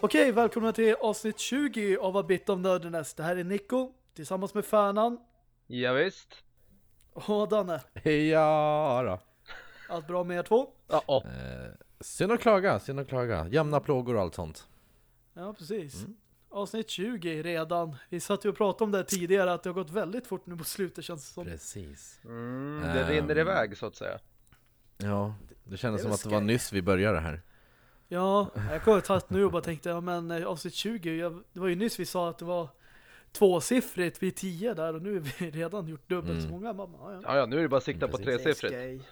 Okej, välkomna till avsnitt 20 av A Bit of Nerdiness. Det här är Nico, tillsammans med Färnan Ja, visst. och Danne. Ja då. Allt bra med er två? Ja. Eh, synd att klaga, synd att klaga. Jämna plågor och allt sånt. Ja, precis. Avsnitt 20 redan. Vi satt ju och pratade om det tidigare att det har gått väldigt fort nu på slutet känns det som. Precis. Mm, det Ehm. rinner iväg så att säga. Ja, det kändes Det som att det var nyss vi började här. Ja, jag kom tatt nu och bara tänkte, ja men eh, avsnitt 20, jag, det var ju nyss vi sa att det var tvåsiffrigt vid 10 där och nu är vi redan gjort dubbelt så Mm. många. Mamma, ja, ja. Ja, nu är det bara att sikta på Precis. tresiffrigt.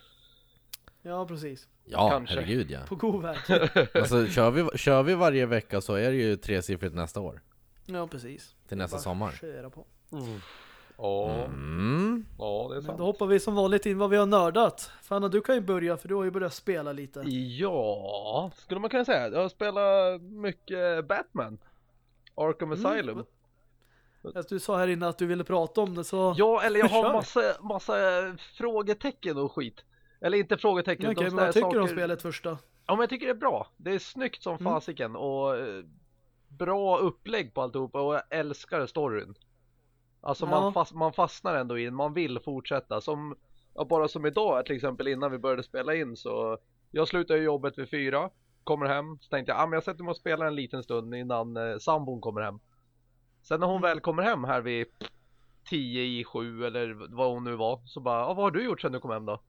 ja, precis. Ja, Kanske. herregud ja. På god väg. Alltså kör vi, kör vi varje vecka så är det ju tresiffrigt nästa år. Ja, precis. Till nästa sommar. på. Ja, Mm. ja, det är Men sant. då hoppar vi som vanligt in vad vi har nördat. Fanna, du kan ju börja för du har ju börjat spela lite. Ja, skulle man kunna säga. Jag har spelat mycket Batman. Arkham Mm. Asylum. Att du sa här inne att du ville prata om det så... Ja, eller jag har massa, massa frågetecken och skit. Eller inte frågetecken, Okej, utan men vad tycker du om saker- spelet först då? Ja men jag tycker det är bra. Det är snyggt som Mm. fasiken och eh, bra upplägg på alltihopa och jag älskar storyn. Alltså Ja. man, fast, man fastnar ändå i den, man vill fortsätta. Som, ja, bara som idag till exempel innan vi började spela in så jag slutade jobbet vid fyra, kommer hem, så tänkte jag ah, men jag sätter mig och spelar en liten stund innan eh, sambon kommer hem. Sen när hon Mm. väl kommer hem här vid tio i sju eller vad hon nu var så bara, ah, vad har du gjort sen du kom hem då?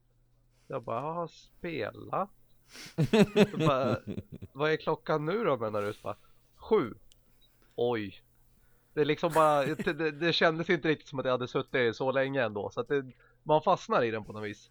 Jag bara, ah, spela. Bara, vad är klockan nu då menar du? Så bara, Sju. Oj. Det liksom bara, det, det, kändes inte riktigt som att jag hade suttit så länge ändå. Så att det, man fastnar i den på något vis.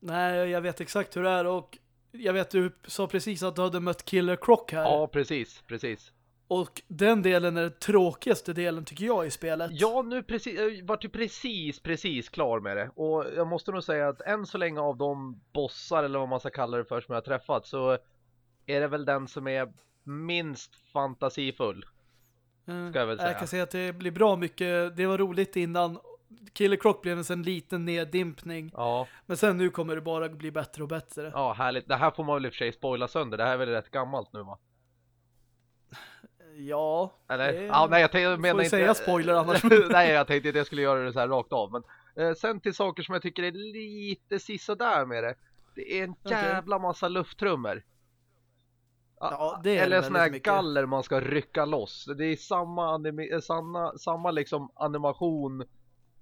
Nej, jag vet exakt hur det är och jag vet du sa precis att du hade mött Killer Croc här. Ja, precis, precis. Och den delen är den tråkigaste delen tycker jag i spelet. Ja, nu precis, jag vart ju precis, precis klar med det. Och jag måste nog säga att än så länge av de bossar eller vad man ska kalla det för som jag har träffat så är det väl den som är minst fantasifull. Mm. ska jag väl säga. Jag kan säga att det blir bra mycket. Det var roligt innan. Killer Croc blev en liten neddimpning. Ja, Men sen nu kommer det bara bli bättre och bättre. ja härligt. Det här får man väl i och för sig spoila sönder. Det här är väl rätt gammalt nu va? Ja. Eller? det- Ja, nej jag tänkte, menar inte... säga spoiler annars. nej, jag tänkte att jag skulle göra det så här rakt av. Men eh, sen till saker som jag tycker är lite sisådär med det. Det är en jävla massa lufttrummor. Ja, Eller sån här mycket. galler man ska rycka loss. Det är samma, anime, eh, samma, samma liksom animation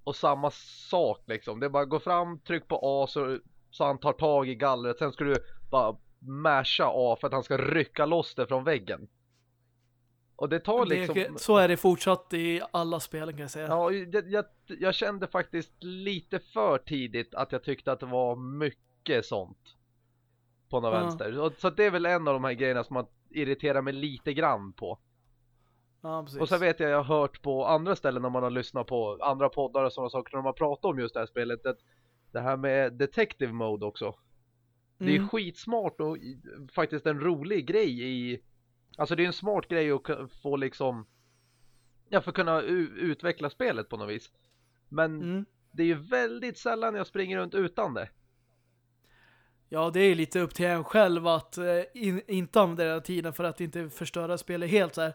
och samma sak liksom. Det är bara gå fram, tryck på A så, så han tar tag i gallret. Sen ska du bara masha A för att han ska rycka loss det från väggen. Och det tar liksom... det, så är det fortsatt i alla spelen kan jag säga. Ja, jag, jag, jag kände faktiskt lite för tidigt att jag tyckte att det var mycket sånt på något Ja. vänster. Och, så det är väl en av de här grejerna som man irriterar mig lite grann på. Ja, precis. Och så vet jag, jag har hört på andra ställen när man har lyssnat på andra poddar och sådana saker när de har pratat om just det här spelet. Att det här med detective mode också. Det är Mm. skitsmart och faktiskt en rolig grej i Alltså det är en smart grej att få liksom Ja för att kunna utveckla spelet på något vis Men Mm. det är ju väldigt sällan jag springer runt utan det Ja, det är lite upp till en själv att eh, in, inte använda den här tiden för att inte förstöra spelet helt så här.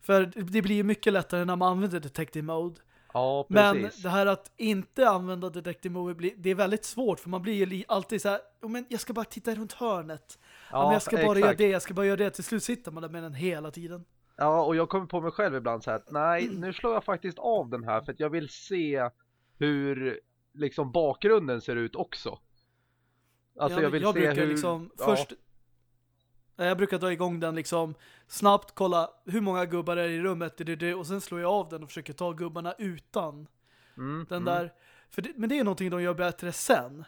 För det blir mycket lättare när man använder Detective Mode. Ja Men precis det här att inte använda Detective Mode, det är väldigt svårt för man blir ju alltid så här, "Jo, men jag ska bara titta runt hörnet. Ja, men jag ska bara göra exakt. det, jag ska bara göra det. Till slut sitter man där med den hela tiden. Ja och jag kommer på mig själv ibland så här nej nu slår jag faktiskt av den här för att jag vill se hur liksom bakgrunden ser ut också Alltså Ja, jag men vill se brukar hur liksom ja. först jag brukar dra igång den liksom snabbt, kolla hur många gubbar är i rummet och sen slår jag av den och försöker ta gubbarna utan mm, den mm. där. Det, men det är någonting de gör bättre sen.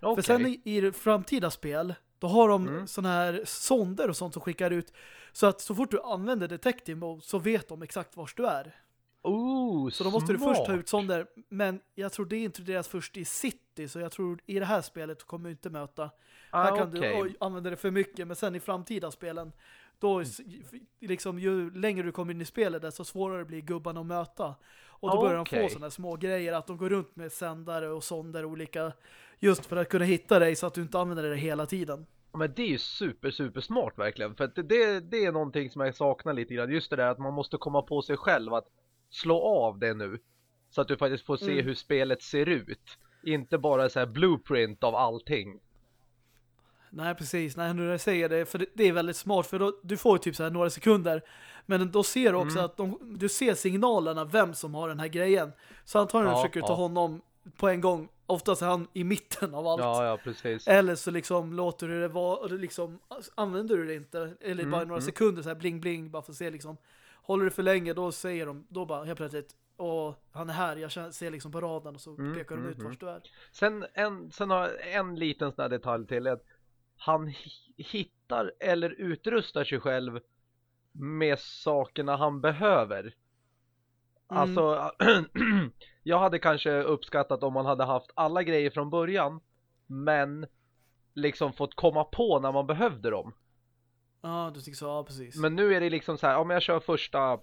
Okej. För sen i, i framtida spel, då har de Mm. såna här sonder och sånt som skickar ut. Så att så fort du använder Detective Mode så vet de exakt var du är. Oh, Så då måste du först ta smart. ut sonder. Men jag tror det introduceras först i City. Så jag tror i det här spelet kommer du inte möta. ah, här kan okej. du oj, använda det för mycket. Men sen i framtida spelen, då s- liksom ju längre du kommer in i spelet desto svårare blir gubbarna att möta. Och då börjar de Okej. få sådana små grejer att de går runt med sändare och sonder olika just för att kunna hitta dig så att du inte använder det hela tiden. Men det är ju super, super smart verkligen. För det, det, det är någonting som jag saknar lite grann. Just det där att man måste komma på sig själv att slå av det nu. Så att du faktiskt får se Mm. hur spelet ser ut. Inte bara så här blueprint av allting. Nej, precis. Nej, när du säger det, för det, är väldigt smart, för då, du får ju typ så här några sekunder, men då ser du också Mm. att de, du ser signalerna, vem som har den här grejen. Så antagligen Ja, försöker du ta ja. honom på en gång. Oftast är han i mitten av allt. Ja, ja, precis. Eller så liksom låter du det vara, liksom använder du det inte, eller Mm, bara några mm. sekunder så här bling bling, bara för att se liksom. Håller du för länge, då säger de, då bara helt plötsligt, åh, han är här, jag ser liksom på raden och så Mm, pekar de mm, ut mm. vart du är. Sen, en, sen har en liten sån här detalj till. Att han hi- hittar eller utrustar sig själv med sakerna han behöver. Alltså, jag hade kanske uppskattat om man hade haft alla grejer från början, men liksom fått komma på när man behövde dem. Ja, du tycker så, ja precis. Men nu är det liksom så här, om jag kör första,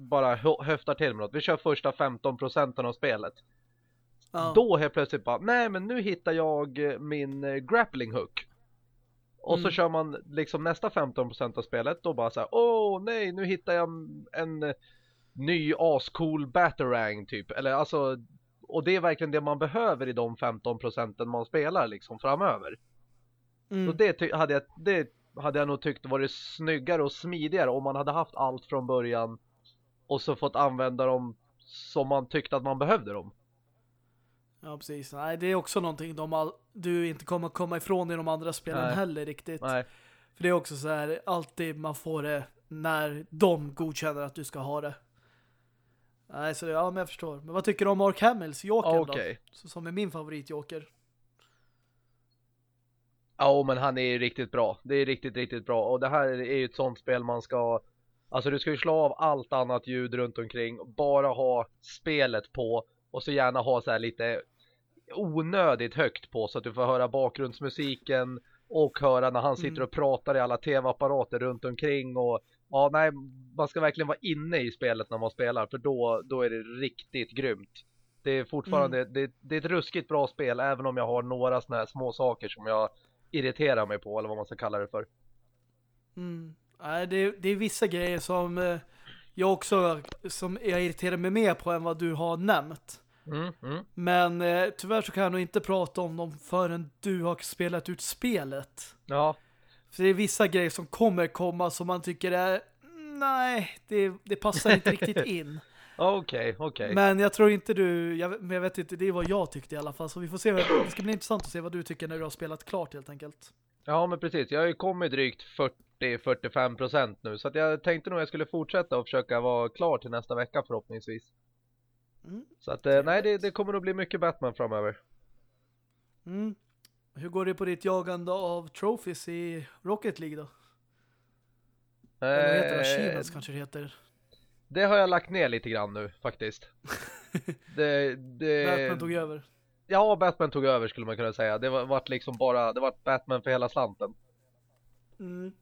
bara hö- höftar till med något, vi kör första 15% av spelet. ja. Då helt plötsligt bara, nej men nu hittar jag min eh, grappling hook. Och så Mm. kör man liksom nästa 15% av spelet, då bara så här, åh nej, nu hittar jag en ny ascool batarang typ. Eller alltså, och det är verkligen det man behöver i de 15% man spelar liksom framöver. Mm. Så det hade jag, det hade jag nog tyckt varit snyggare och smidigare om man hade haft allt från början och så fått använda dem som man tyckte att man behövde dem. Ja, precis. Nej, det är också någonting de all, du inte kommer komma ifrån i de andra spelen Nej. heller riktigt. Nej. För det är också så här, alltid man får det när de godkänner att du ska ha det. Nej, så det, ja, men jag förstår. Men vad tycker du om Mark Hamills Joker Okej. då? Som är min favorit Joker. Ja, men han är ju riktigt bra. Det är riktigt, riktigt bra. Och det här är ju ett sånt spel man ska... Alltså du ska ju slå av allt annat ljud runt omkring. Bara ha spelet på. Och så gärna ha så här lite onödigt högt på. Så att du får höra bakgrundsmusiken. Och höra när han sitter Mm. och pratar i alla tv-apparater runt omkring. Och ja, nej, man ska verkligen vara inne i spelet när man spelar. För då, då är det riktigt grymt. Det är fortfarande, det, det är ett ruskigt bra spel. Även om jag har några såna här små saker som jag irriterar mig på eller vad man ska kalla det för. Mm. Nej, det, det är vissa grejer som eh, jag också som jag irriterar mig mer på än vad du har nämnt. Mm, mm. Men eh, tyvärr så kan jag nog inte prata om dem förrän du har spelat ut spelet. Ja, För det är vissa grejer som kommer komma som man tycker är nej, det, det passar inte riktigt in. Okej, okej. Men jag tror inte du, jag, men jag vet inte, det är vad jag tyckte i alla fall. Så vi får se, det ska bli intressant att se vad du tycker när du har spelat klart helt enkelt. Ja, men precis. Jag har ju kommit drygt 40-45% nu. Så att jag tänkte nog jag skulle fortsätta och försöka vara klar till nästa vecka förhoppningsvis. Mm. Så att eh, nej, det, det kommer att bli mycket Batman framöver. Mm. Hur går det på ditt jagande av trophies i Rocket League då? Eller vad heter det? Eh, Achievements kanske det heter. Det har jag lagt ner lite grann nu faktiskt. det, det... Batman tog över. Ja, Batman tog över skulle man kunna säga. Det var vart liksom bara, det var Batman för hela slanten. Mm.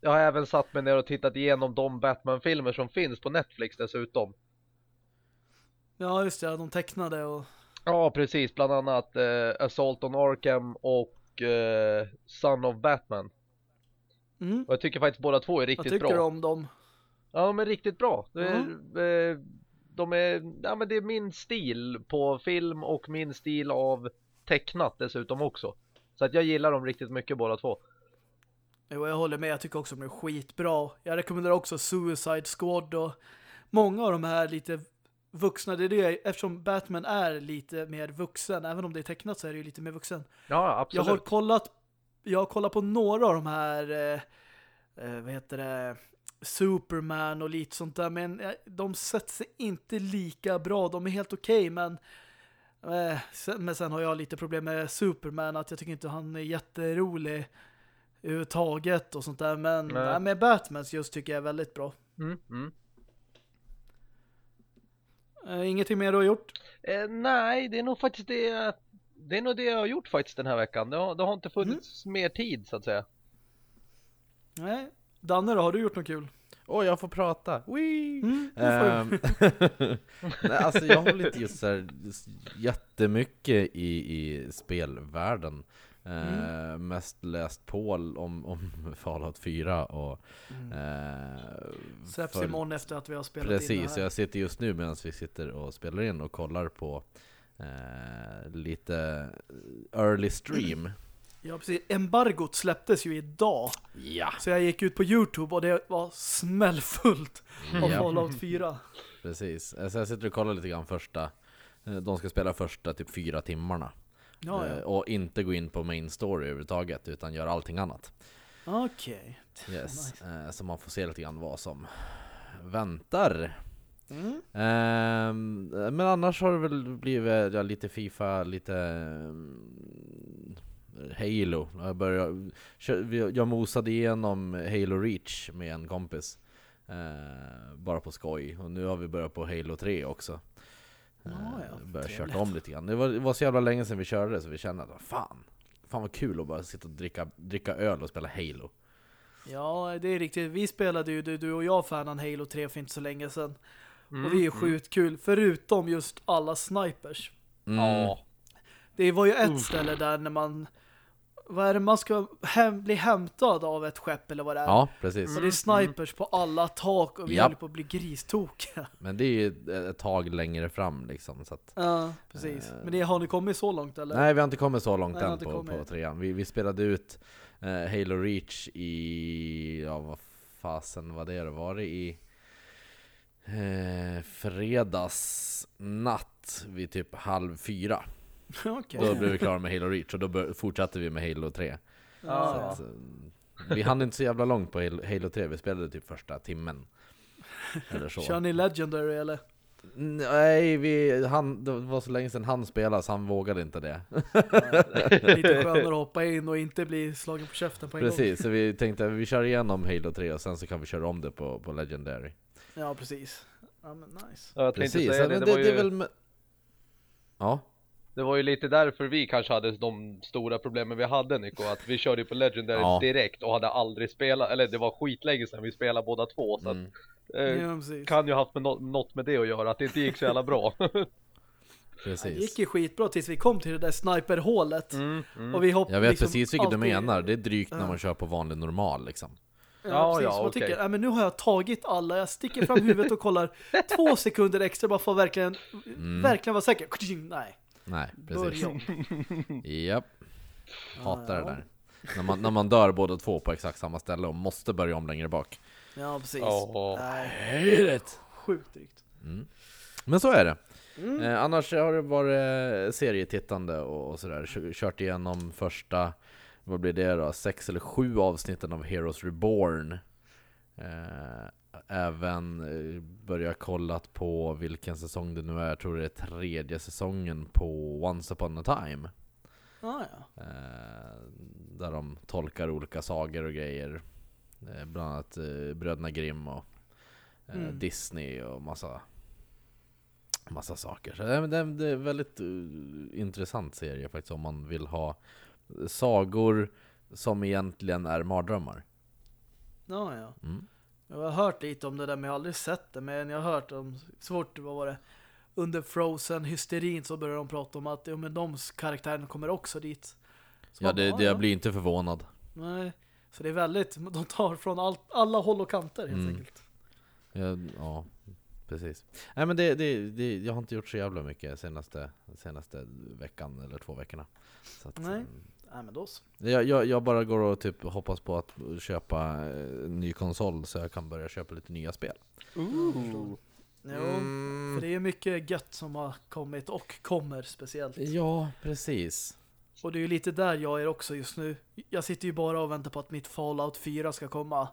Jag har även satt mig ner och tittat igenom de Batman-filmer som finns på Netflix dessutom. Ja, just det. De tecknade och... Ja, precis. Bland annat eh, Assault on Arkham och eh, Son of Batman. Mm. Och jag tycker faktiskt båda två är Vad riktigt tycker bra. du om dem? Ja, men riktigt bra. Det är, eh, de är, ja men det är min stil på film och min stil av tecknat dessutom också. Så att jag gillar dem riktigt mycket båda två. Jo, jag håller med. Jag tycker också de är skitbra. Jag rekommenderar också Suicide Squad och många av de här lite vuxna. Det är det, eftersom Batman är lite mer vuxen. Även om det är tecknat så är det ju lite mer vuxen. Ja, Jag absolut. har kollat jag har kollat på några av de här eh, eh, vad heter det Superman och lite sånt där men eh, de sätter sig inte lika bra. De är helt okej men eh, men sen har jag lite problem med Superman att jag tycker inte han är jätterolig överhuvudtaget och sånt där men Nej. med Batmans just tycker jag är väldigt bra. Mm, mm. Eh, ingenting mer du har gjort? Eh, nej, det är nog faktiskt det det är nog det jag har gjort faktiskt den här veckan. Det har, det har inte funnits mer tid så att säga. Nej. Danne då, har du gjort något kul? Åh, jag får prata! Wee! Mm, det. Ehm, Nej, alltså jag håller inte just så här jättemycket i, i spelvärlden. Eh, Mest läst på om, om Fallout 4 och Mm. eh, Släpps för- imorgon efter att vi har spelat in Precis, det så här. jag sitter just nu medan vi sitter och spelar in och kollar på eh, lite early stream. Ja, precis. Embargot släpptes ju idag. Ja, Så jag gick ut på Youtube och det var smällfullt av Ja. Fallout 4. precis. Eh, Så jag sitter och kollar lite grann första, eh, de ska spela första typ fyra timmarna. Ja, Eh, ja. Och inte gå in på main story överhuvudtaget utan göra allting annat. Okej. Yes. Nice. Eh, Så man får se lite grann vad som väntar. Mm. Ehm, men annars har det väl blivit lite Fifa, lite mm, Halo. Jag, började, jag mosade igenom Halo Reach med en kompis. Eh, bara på skoj. Och nu har vi börjat på Halo 3 också. Ja, ja. Eh, börjat kört Trevligt. om lite grann. Det var, det var så jävla länge sedan vi körde så vi kände att fan, fan vad kul att bara sitta och dricka, dricka öl och spela Halo. Ja, det är riktigt. Vi spelade ju, du, du och jag fanan Halo 3 för inte så länge sedan. Mm. Och det är ju sjukt kul, förutom just alla snipers. Mm. Ja. Det var ju ett Uff. ställe där när man vad är det, man ska hem, bli hämtad av ett skepp eller vad det är. Ja, precis. Och det är snipers på alla tak och vi Japp. håller på att bli gristokiga. Men det är ju ett, tag längre fram liksom. Så att, Ja, precis. Eh. Men det, har ni kommit så långt eller? Nej, vi har inte kommit så långt Nej, än på, kommit. på trean. Vi, vi spelade ut eh, Halo Reach i, ja vad fasen var det då? Var det i eh, fredags natt vid typ halv fyra? Okej. Då blev vi klara med Halo Reach och då fortsatte vi med Halo 3. Så Ja, att, eh, vi hann inte så jävla långt på Halo, Halo 3, vi spelade typ första timmen. Eller så. Kör ni Legendary eller? Nej, vi, han, det var så länge sedan han spelade så han vågade inte det. Lite skönare att hoppa in och inte bli slagen på käften på en gång. Precis, så vi tänkte att vi kör igenom Halo 3 och sen så kan vi köra om det på, på Legendary. Ja, precis. Ja, men nice. Ja, Jag Precis, säga det, men det, det, det är väl... Ja, det var ju lite därför vi kanske hade de stora problemen vi hade Nico, att vi körde ju på Legendary Ja. direkt och hade aldrig spelat, eller det var skitlänge sedan vi spelade båda två så mm, att, eh, Ja, precis. kan ju haft med nå- något med det att göra, att det inte gick så jävla bra. Det gick precis. ju skitbra tills vi kom till det där sniperhålet. Mm, mm. Och vi Jag vet liksom precis vilket du alltid- menar, det är drygt när man kör på vanlig normal liksom. Ja, Ja, precis. ja, man okej. tycker, ja, men nu har jag tagit alla. Jag sticker fram huvudet och kollar två sekunder extra bara för att verkligen, Mm. verkligen vara säker. Nej, Nej, precis. om. Japp, hatar det där. När man, när man dör båda två på exakt samma ställe och måste börja om längre bak. Ja, precis. Ja. Nej, sjukt drygt. Mm. Men så är det. Mm. Eh, annars har det varit eh, serietittande och, och sådär. Kö- Kört igenom första, vad blir det då? Sex eller sju avsnitten av Heroes Reborn. Eh, även eh, börjat kollat på vilken säsong det nu är. Jag tror det är tredje säsongen på Once upon a time. Ah, ja. Eh, där de tolkar olika sagor och grejer. Eh, bland annat Bröderna Grimm och Mm. Disney och massa Massa saker. Så det, är- det, det är en väldigt intressant serie faktiskt om man vill ha sagor som egentligen är mardrömmar. Ja, ja. Mm. Jag har hört lite om det där men jag har aldrig sett det. Men jag har hört om, svårt, vad var det? Under Frozen-hysterin så började de prata om att ja, men de karaktärerna kommer också dit. Så Ja, det, bara, det, ja, jag blir inte förvånad. Nej. Så det är väldigt, de tar från allt, alla håll och kanter helt Mm. enkelt. Ja, ja precis. Nej men det, det, det, jag har inte gjort så jävla mycket senaste, senaste veckan eller två veckorna. Så att, Nej. Mm, Nej men då så. Jag, jag, jag bara går och typ hoppas på att köpa eh, en ny konsol så jag kan börja köpa lite nya spel. Ooh. Jo, Mm. för det är mycket gött som har kommit och kommer speciellt. Ja, precis. Och det är ju lite där jag är också just nu. Jag sitter ju bara och väntar på att mitt Fallout 4 ska komma.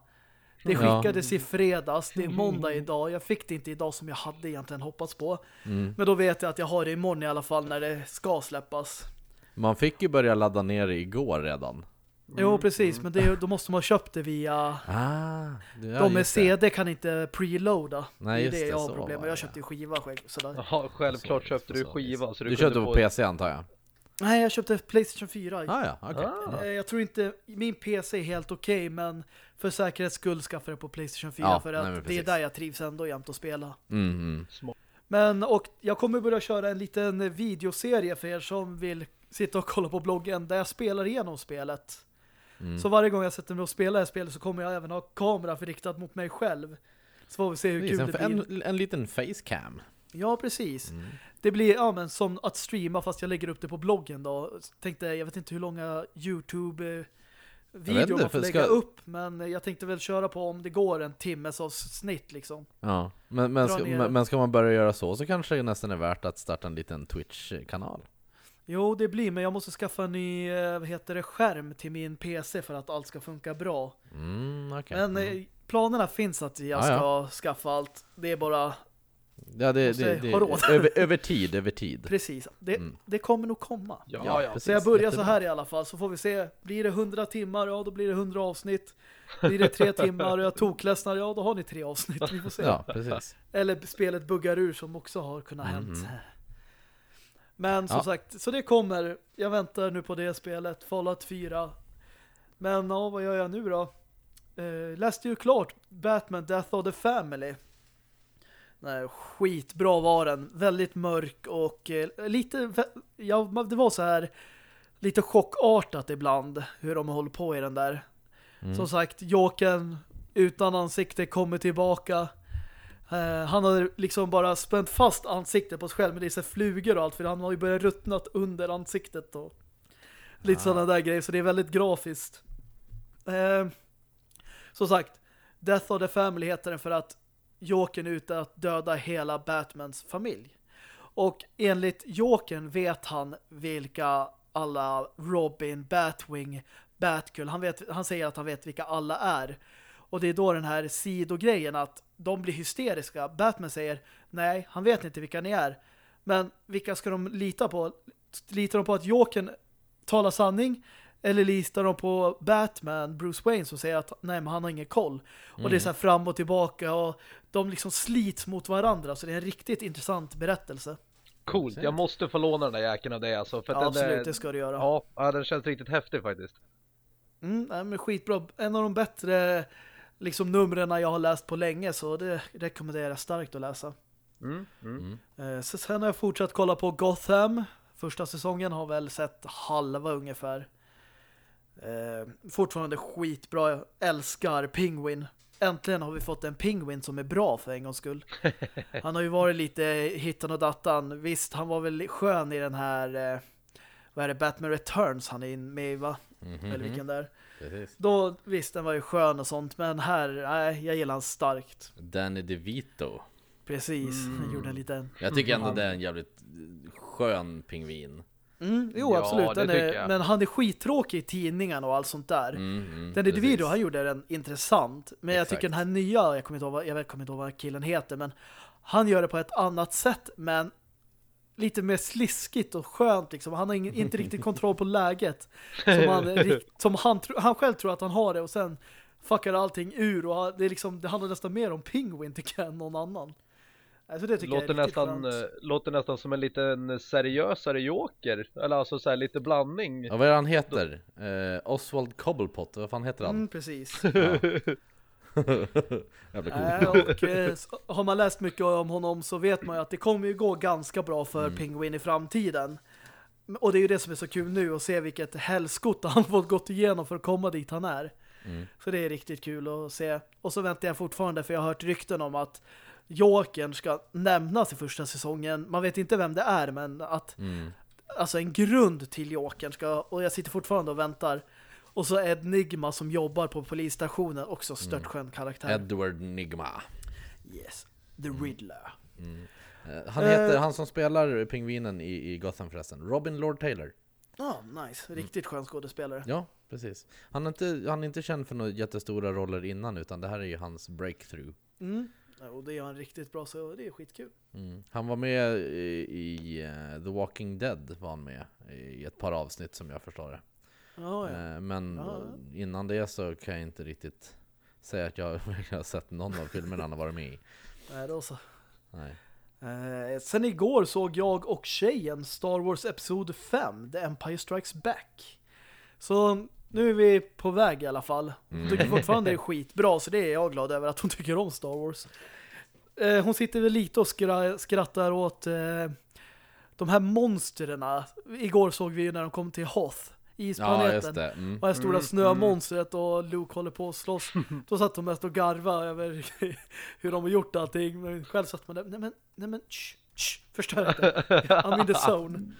Det Ja. skickades i fredags, det är måndag idag. Jag fick det inte idag som jag hade egentligen hoppats på. Mm. Men då vet jag att jag har det imorgon i alla fall när det ska släppas. Man fick ju börja ladda ner det igår redan. Jo, precis. Men det, då måste man ha köpt det via... Ah, ja, de med. CD kan inte preloada. Nej, det är det det, jag har problem med. Jag köpte ju skiva själv. Sådär. Ja, självklart Så, köpte du så, skiva så du, Du köpte på få- PC antar jag? Nej, jag köpte Playstation 4. Ah, ja, okej. Ah. Eh, Jag tror inte, min PC är helt okej men för säkerhets skull skaffade jag på Playstation 4 Ja, för nej, att men det är där jag trivs ändå jämt att spela. Mm, mm. Men, och jag kommer börja köra en liten videoserie för er som vill sitta och kolla på bloggen där jag spelar igenom spelet. Mm. Så varje gång jag sätter mig och spelar det här spelet så kommer jag även ha kamera för riktat mot mig själv. Så får vi se hur kul det blir. en, en liten facecam. Ja, precis. Mm. Det blir ja, men som att streama fast jag lägger upp det på bloggen då. Tänkte, jag vet inte hur långa Youtube videor inte, man får för lägga ska- upp men jag tänkte väl köra på om det går en timmes av snitt liksom. Ja, men, men, ska, men, ska man börja göra så så kanske det nästan är värt att starta en liten Twitch-kanal. Jo, det blir men jag måste skaffa en ny eh, vad heter det, skärm till min PC för att allt ska funka bra. Mm, okej. Men Mm. eh, planerna finns att jag Ja, ska ja. skaffa allt. Det är bara Ja, det, det, det, över, över tid, över tid. precis. Det, Mm. det kommer nog komma. Ja, Ja, ja. Så jag börjar Jättebra. så här i alla fall så får vi se. Blir det 100 timmar, ja då blir det 100 avsnitt. Blir det tre timmar och jag tokledsnar, ja då har ni tre avsnitt. Vi får se. Ja, precis. Eller spelet buggar ur som också har kunnat Mhm. hänt. Men som Ja. sagt, så det kommer. Jag väntar nu på det spelet. Fallout 4. Men ja, vad gör jag nu då? Eh, läste ju klart Batman Death of the Family. Nej, skitbra var den. Väldigt mörk och eh, lite, ja, det var så här lite chockartat ibland hur de håller på i den där. Mm. Som sagt, Jokern utan ansikte kommer tillbaka. Eh, han hade liksom bara spänt fast ansiktet på sig själv med dessa flugor och allt för han har ju börjat ruttnat under ansiktet och lite Ah. sådana där grejer så det är väldigt grafiskt. Eh, som sagt, Death of the Family heter den för att Jokern är ute att döda hela Batmans familj. Och enligt Jokern vet han vilka alla Robin, Batwing, Batgirl, han, vet, han säger att han vet vilka alla är. Och det är då den här sidogrejen att de blir hysteriska. Batman säger, nej, han vet inte vilka ni är. Men vilka ska de lita på? Litar de på att Jokern talar sanning? Eller litar de på Batman, Bruce Wayne, som säger att nej, men han har ingen koll. Och det är så här fram och tillbaka och de liksom slits mot varandra. Så det är en riktigt intressant berättelse. Coolt, jag måste få låna den där jäkeln av dig alltså. För Ja, absolut, där, det ska du göra. ja, den känns riktigt häftig faktiskt. Mm, nej, men skitbra. En av de bättre liksom numren jag har läst på länge så det rekommenderar jag starkt att läsa. Mm, mm. Eh, så sen har jag fortsatt kolla på Gotham. Första säsongen har väl sett halva ungefär. Eh, fortfarande skitbra. Jag älskar Penguin. Äntligen har vi fått en Penguin som är bra för en gångs skull. Han har ju varit lite hittan och dattan. Visst, han var väl skön i den här eh, vad är det, Batman Returns han är in med va? Mhm. Eller vilken där. Precis. Då, visst, den var ju skön och sånt. Men här, nej, jag gillar han starkt. Danny DeVito. Precis, Mm. han gjorde en liten... Jag tycker ändå Han- det är en jävligt skön pingvin. Mm, jo, Ja, absolut. Den är, jag. men han är skittråkig i tidningarna och allt sånt där. Mm, mm, Den video, han gjorde den intressant. Men jag Exakt. tycker den här nya, jag kommer inte ihåg, jag kommer inte ihåg vad killen heter, men han gör det på ett annat sätt, men lite mer sliskigt och skönt liksom. Han har ingen, inte riktigt kontroll på läget. Som, han, som han, han själv tror att han har det och sen fuckar allting ur och det, är liksom, det handlar nästan mer om Penguin tycker jag än någon annan. Alltså det tycker Låter, jag är nästan, eh, låter nästan som en liten seriösare joker. Eller alltså så här lite blandning. Ja, vad är det han heter? Eh, Oswald Cobblepot, vad fan heter han? Mm, precis. Jävla Äh, cool. och eh, har man läst mycket om honom så vet man ju att det kommer ju gå ganska bra för Mm. Penguin i framtiden. Och det är ju det som är så kul nu att se vilket helskott han fått gått igenom för att komma dit han är. Mm. Så det är riktigt kul att se. Och så väntar jag fortfarande för jag har hört rykten om att Jokern ska nämnas i första säsongen. Man vet inte vem det är men att Mm. alltså en grund till Jokern ska, och jag sitter fortfarande och väntar. Och så Ed Nigma som jobbar på polisstationen, också störtskön karaktär. Edward Nigma. Yes. The Riddler. Eh, han Eh. heter, han som spelar pingvinen i, i Gotham förresten, Robin Lord Taylor. Ja, nice. Riktigt skön skådespelare. Ja, precis. Han är, inte, han är inte känd för några jättestora roller innan, utan det här är ju hans breakthrough. Mm. Och det gör han riktigt bra, så det är skitkul. Mm. Han var med i, i eh, The Walking Dead, var han med i ett par avsnitt som jag förstår det. Ja, ja. Eh, Men Ja. innan det så kan jag inte riktigt säga att jag har sett någon av filmerna han har varit med i. Nej, då så. Nej. Eh, sen igår såg jag och tjejen Star Wars Episod 5, The Empire Strikes Back. Så nu är vi på väg i alla fall. Hon tycker fortfarande det är skitbra, så det är jag glad över att hon tycker om Star Wars. eh, hon sitter väl lite och skra skrattar åt eh, de här monsterna. Igår såg vi ju när de kom till Hoth, Ja, isplaneten. just det. Mm. Och det stora Mm, snömonstret och Luke håller på att slåss. Då satt de mest och garva över hur de har gjort allting. Men själv satt man där, nej men, nej men, shh, shh, förstör inte. I'm in the zone.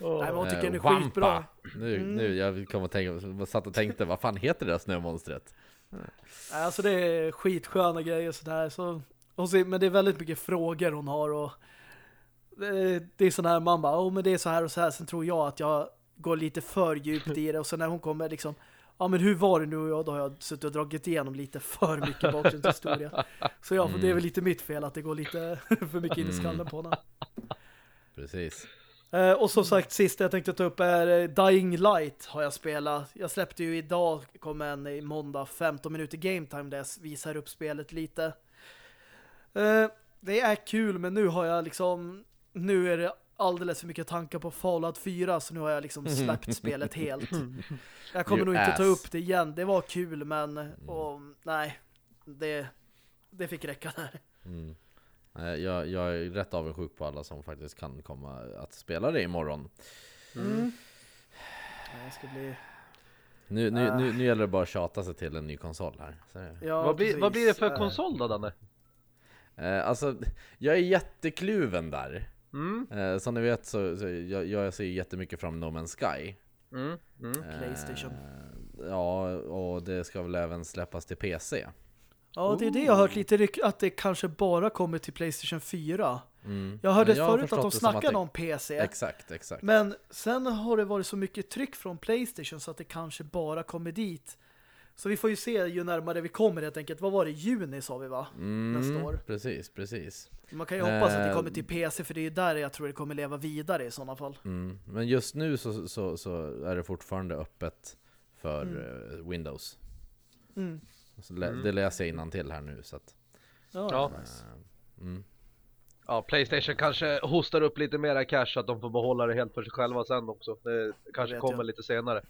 Nej men hon tycker den är Eh, Wampa. skitbra. Nu, Mm. nu, jag kom att tänka, jag satt och tänkte, vad fan heter det där snömonstret? Alltså det är skitsköna grejer och sådär. Så, men det är väldigt mycket frågor hon har och det, det är sån här man bara, oh, men det är så här och så här. Sen tror jag att jag går lite för djupt i det och sen när hon kommer liksom Ja men hur var det nu och då har jag suttit och dragit igenom lite för mycket bakgrundshistoria. Så ja, det är väl lite mitt fel att det går lite för mycket in i skallen på henne. Precis. Eh, och som sagt, sista jag tänkte ta upp är eh, Dying Light har jag spelat. Jag släppte ju idag, kom en i måndag, 15 minuter game time där jag visar upp spelet lite. Eh, det är kul, men nu har jag liksom, nu är det alldeles för mycket tankar på Fallout 4 så nu har jag liksom släppt spelet helt. Jag kommer You nog inte ta ass. upp det igen. Det var kul, men och, nej, det, det fick räcka där. Mm. Eh, Jag, jag är rätt avundsjuk på alla som faktiskt kan komma att spela det imorgon. Mm. Det ska bli... Nu, nu, Ah. nu, nu gäller det bara att tjata sig till en ny konsol här. Så, Ja, vad, blir, vad blir det för precis. konsol då Danne? eh, alltså, jag är jättekluven där. Mm, Eh, som ni vet så, så jag, jag ser jättemycket fram No Man's Sky. mm, mm. Eh, Playstation. Ja, och det ska väl även släppas till PC. Ja, det är det jag har hört lite ryck att det kanske bara kommer till Playstation 4. Mm. Jag hörde jag förut att de som att snackade det- om PC. Exakt, exakt. Men sen har det varit så mycket tryck från Playstation så att det kanske bara kommer dit. Så vi får ju se ju närmare vi kommer helt enkelt. Vad var det? Juni sa vi va? nästa år. Mm, Precis, precis. Man kan ju hoppas att det Eh, kommer till PC för det är ju där jag tror det kommer leva vidare i sådana fall. Mm. Men just nu så, så, så är det fortfarande öppet för eh, Windows. Mm. Så lä- Mm. Det läser jag till här nu så att, Ja. Ja. eh, mm. ja, Playstation kanske hostar upp lite mera cash så att de får behålla det helt för sig själva sen också. Det kanske vet kommer jag. lite senare.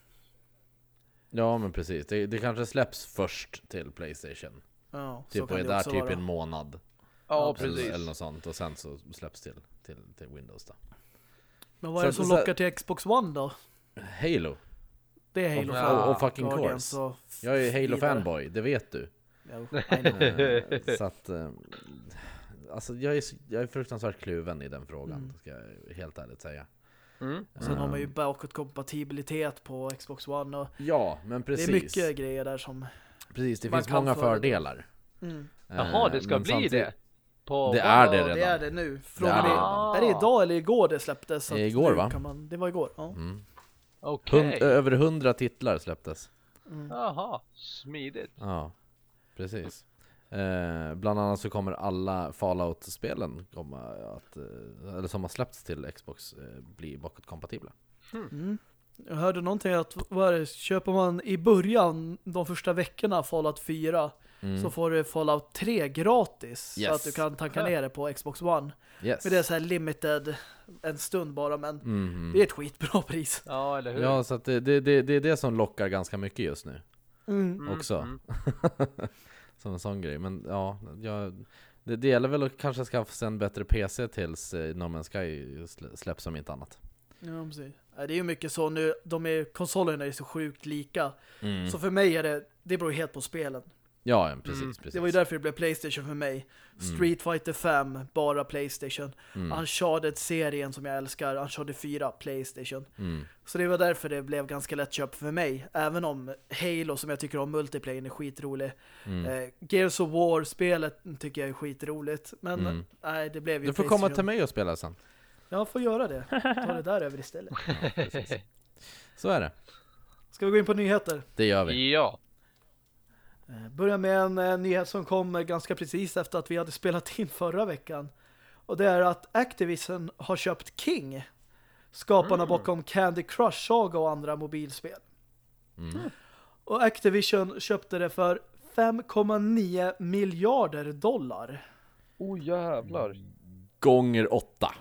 Ja men precis, det, det kanske släpps först till Playstation. Ja, så Typ och det där typ vara. en månad. Ja, Eller, precis. eller något sånt och sen så släpps till, till, till Windows då. Men vad är det Så- som så- lockar till Xbox One då? Halo. Det är Halo Och- 5. och- och fucking Guardians Course. och Jag är vidare. Halo-fanboy, det vet du. Ja. Eh, så att, eh, alltså jag är, jag är fruktansvärt kluven i den frågan, Mm. ska jag helt ärligt säga. Mm. Sen har man ju bakåtkompatibilitet på Xbox One och Ja, men precis. det är mycket grejer där som... Precis, det finns många fördelar. Mm. Jaha, det Eh, ska men bli samtidigt- det? På Det är det Ja, redan. det är det nu. Från Det är är, det idag eller igår det släpptes? Så Det är igår, va? Kan man, det var igår, ja. Mm. Okej. Hund, över hundra titlar släpptes. Jaha, smidigt. Ja, precis. Eh, bland annat så kommer alla Fallout-spelen komma att, eh, eller som har släppts till Xbox, eh, bli bakåtkompatibla. Mm. Jag hörde någonting att, vad är det, köper man i början, de första veckorna Fallout 4, Mm. så får du Fallout 3 gratis. Så Yes. att du kan tanka ner det på Xbox One. Yes. Men det är så här limited, en stund bara, men Mhm. det är ett skitbra pris. Ja, eller hur? Ja, så att det, det, det, det är det som lockar ganska mycket just nu. Mm. Mm, också. mm. som en sån grej. Men ja, jag, det, det gäller väl att kanske skaffa sig en bättre PC tills eh, No Man's Sky slä- släpps om inte annat. Ja, precis. Det är ju mycket så nu, de är, konsolerna är så sjukt lika. Mm. Så för mig är det, det beror helt på spelen. Ja, precis, Mm. precis. Det var ju därför det blev Playstation för mig. Street Fighter 5, bara Playstation. Mm. Uncharted-serien som jag älskar, Uncharted 4, Playstation. Mm. Så det var därför det blev ganska lätt köp för mig. Även om Halo, som jag tycker om multiplayer, är skitrolig. Mm. Eh, Gears of War-spelet tycker jag är skitroligt. Men Mm. nej, det blev ju Du får komma till mig och spela sen. Jag får göra det. Ta det där över istället. Ja. Så är det. Ska vi gå in på nyheter? Det gör vi. Ja. Eh, Börja med en eh, nyhet som kom ganska precis efter att vi hade spelat in förra veckan. Och det är att Activision har köpt King. Skaparna Mm. bakom Candy Crush Saga och andra mobilspel. Mm. Och Activision köpte det för 5,9 miljarder dollar. Oh jävlar. Gånger åtta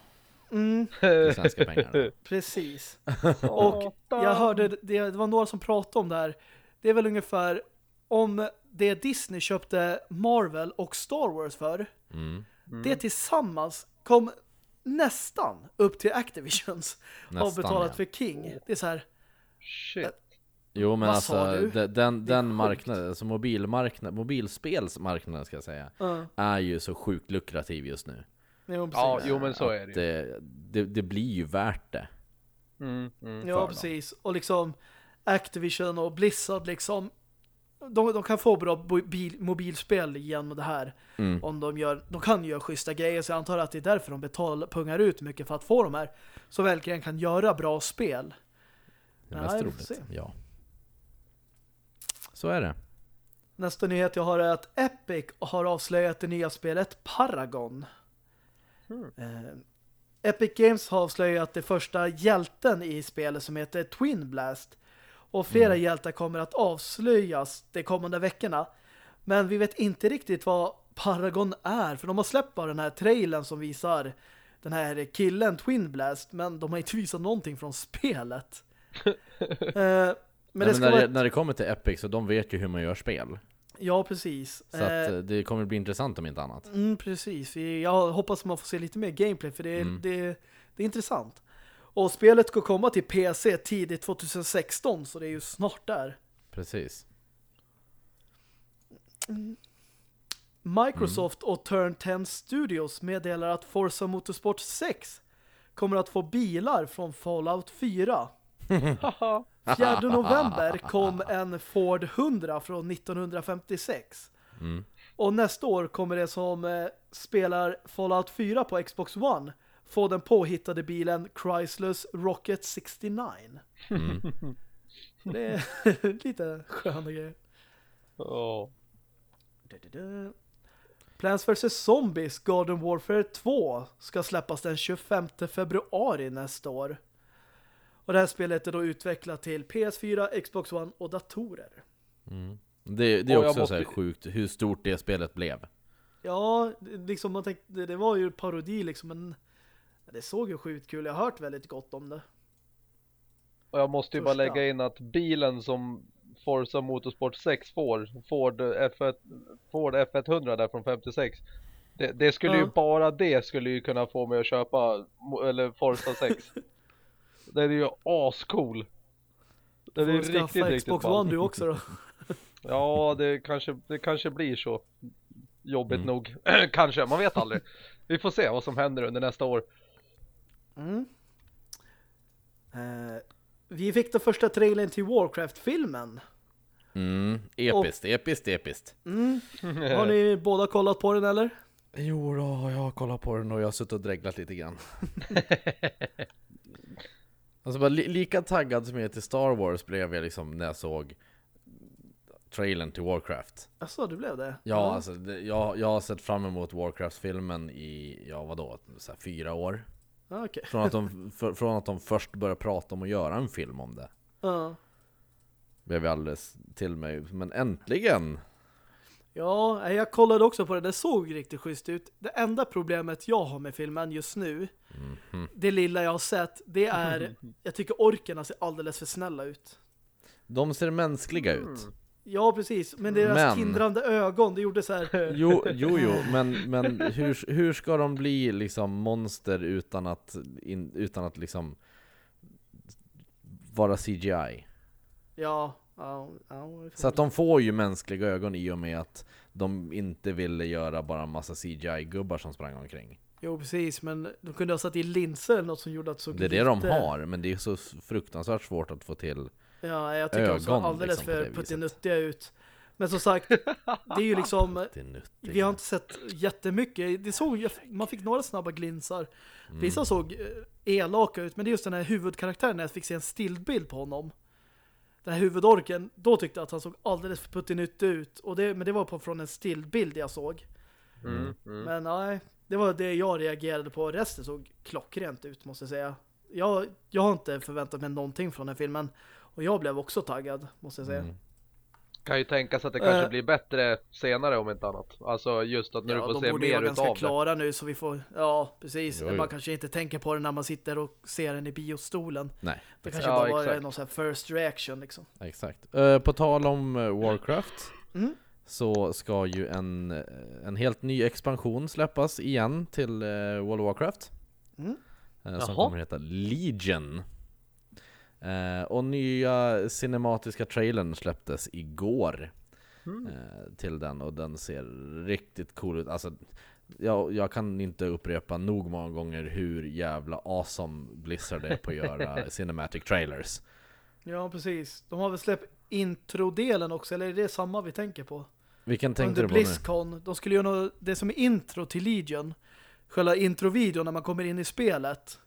Mm, i svenska pengar. precis. Och jag hörde, det, det var några som pratade om det här. Det är väl ungefär om det Disney köpte Marvel och Star Wars för Mm. Det tillsammans kom nästan upp till Activisions Nästan, betalat ja. för King. Det är så här, Shit. Jo men Vad alltså den, den marknaden, alltså mobilmarknad, mobilspelsmarknaden ska jag säga, uh, är ju så sjukt lukrativ just nu. jo. Ja, jo men så är det det, det, det blir ju värt det. Mm, mm. Ja, dem. precis. Och liksom Activision och Blizzard liksom de, de kan få bra mobil, mobilspel genom det här. Mm. Om de gör, de kan göra schyssta grejer så jag antar att det är därför de betalar, pungar ut mycket för att få de här. Så verkligen kan göra bra spel. Det är Nej, mest roligt. se. Ja. Så är det. Nästa nyhet jag har är att Epic har avslöjat det nya spelet Paragon. Hmm. Eh, Epic Games har avslöjat det första hjälten i spelet som heter Twin Blast. Och flera Mm. hjältar kommer att avslöjas de kommande veckorna. Men vi vet inte riktigt vad Paragon är. För de har släppt bara den här trailern som visar den här killen Twin Blast. Men de har inte visat någonting från spelet. eh, men Men, det ska när, det, när det kommer till Epic så de vet ju hur man gör spel. Ja, precis. Så Eh, att eh, det kommer bli intressant om inte annat. Mm, precis. Jag hoppas man får se lite mer gameplay för det, Mm. det, det är intressant. Och spelet ska komma till PC tidigt 2016 så det är ju snart där. Precis. Microsoft Mm. och Turn 10 Studios meddelar att Forza Motorsport 6 kommer att få bilar från Fallout 4. Haha. 4 november kom en Ford 100 från 1956. Mm. Och nästa år kommer det som eh, spelar Fallout 4 på Xbox One få den påhittade bilen Chryslers Rocket 69. Mm. Det är lite sköna grejer. Ja. Du-du-du. Plants vs. Zombies Garden Warfare 2 ska släppas den 25 februari nästa år. Och det här spelet är då utvecklat till PS4, Xbox One och datorer. Mm. Det, det är också måste- så här sjukt hur stort det spelet blev. Ja, liksom man tänkte, det, det var ju parodi liksom, men det såg ju sjukt kul. Jag har hört väldigt gott om det. Och jag måste ju bara Första. lägga in att bilen som Forza Motorsport 6 får, Ford F1, Ford F100 där från 56. Det, det skulle ju Ja. bara det skulle ju kunna få mig att köpa eller Forza 6. Den är ju ascool. Får är skaffa riktigt, riktigt Xbox. One du också då? Ja, det kanske, det kanske blir så. Jobbigt Mm. nog. kanske, man vet aldrig. Vi får se vad som händer under nästa år. Mm. Eh, vi fick den första trailern till Warcraft-filmen. Mm. Episkt, episkt, episkt. Mm. Har ni båda kollat på den eller? Jo då, jag har kollat på den och jag har suttit och dreglat lite grann. alltså bara li lika taggad som jag är till Star Wars blev jag liksom när jag såg trailern till Warcraft. Alltså, det blev det? Ja, alltså det, jag, jag har sett fram emot Warcraft-filmen i, ja vadå, så här, fyra år. Ah, Okej. Från att, de, för, från att de först började prata om att göra en film om det. Ja. Blev jag alldeles till mig, men äntligen! Ja, nej, jag kollade också på det. Det såg riktigt schysst ut. Det enda problemet jag har med filmen just nu, Mhm. det lilla jag har sett, det är jag tycker orkerna ser alldeles för snälla ut. De ser mänskliga ut. Ja, precis. Men deras Men- tindrande ögon, det gjorde så här... Jo, jo, jo, men, men hur, hur ska de bli liksom monster utan att, in, utan att liksom vara CGI? Ja, ja, ja. Så att de får ju mänskliga ögon i och med att de inte ville göra bara en massa CGI-gubbar som sprang omkring. Jo, precis. Men de kunde ha satt i linser eller något som gjorde att såg Det är det de har, men det är så fruktansvärt svårt att få till. Ja, jag tycker de såg ögon, alldeles liksom, för puttinuttiga ut. Men som sagt, det är ju liksom... Vi har inte sett jättemycket. Det såg, man fick några snabba glinsar. Mm. Vissa såg eh, elaka ut, men det är just den här huvudkaraktären när jag fick se en stillbild på honom. Den här huvudorken, då tyckte jag att han såg alldeles för puttinuttig ut. Och det, men det var på, från en stillbild jag såg. Mm, mm. Men nej, det var det jag reagerade på. Resten såg klockrent ut måste jag säga. Jag, jag har inte förväntat mig någonting från den filmen. Och jag blev också taggad, måste jag säga. Mm. Kan ju tänkas att det kanske Eh. blir bättre senare om inte annat. Alltså just att när Ja, du får de se borde mer ganska utav det. klara nu så vi får, ja precis. Jo, jo. Man kanske inte tänker på det när man sitter och ser den i biostolen. Nej, Det kanske Ja, bara var exakt. någon sån här first reaction liksom. exakt. Eh, på tal om eh, Warcraft Mm. så ska ju en, en helt ny expansion släppas igen till eh, World of Warcraft. Mm. Eh, som Jaha. kommer heta Legion. Eh, och nya cinematiska trailern släpptes igår Mm. eh, till den och den ser riktigt cool ut. Alltså, jag, jag kan inte upprepa nog många gånger hur jävla awesome Blizzard är på att göra cinematic trailers. Ja, precis. De har väl släppt introdelen också, eller är det samma vi tänker på? Vilken tänkte Under du på nu? BlizzCon. De skulle göra något, det som är intro till Legion. Själva introvideon när man kommer in i spelet.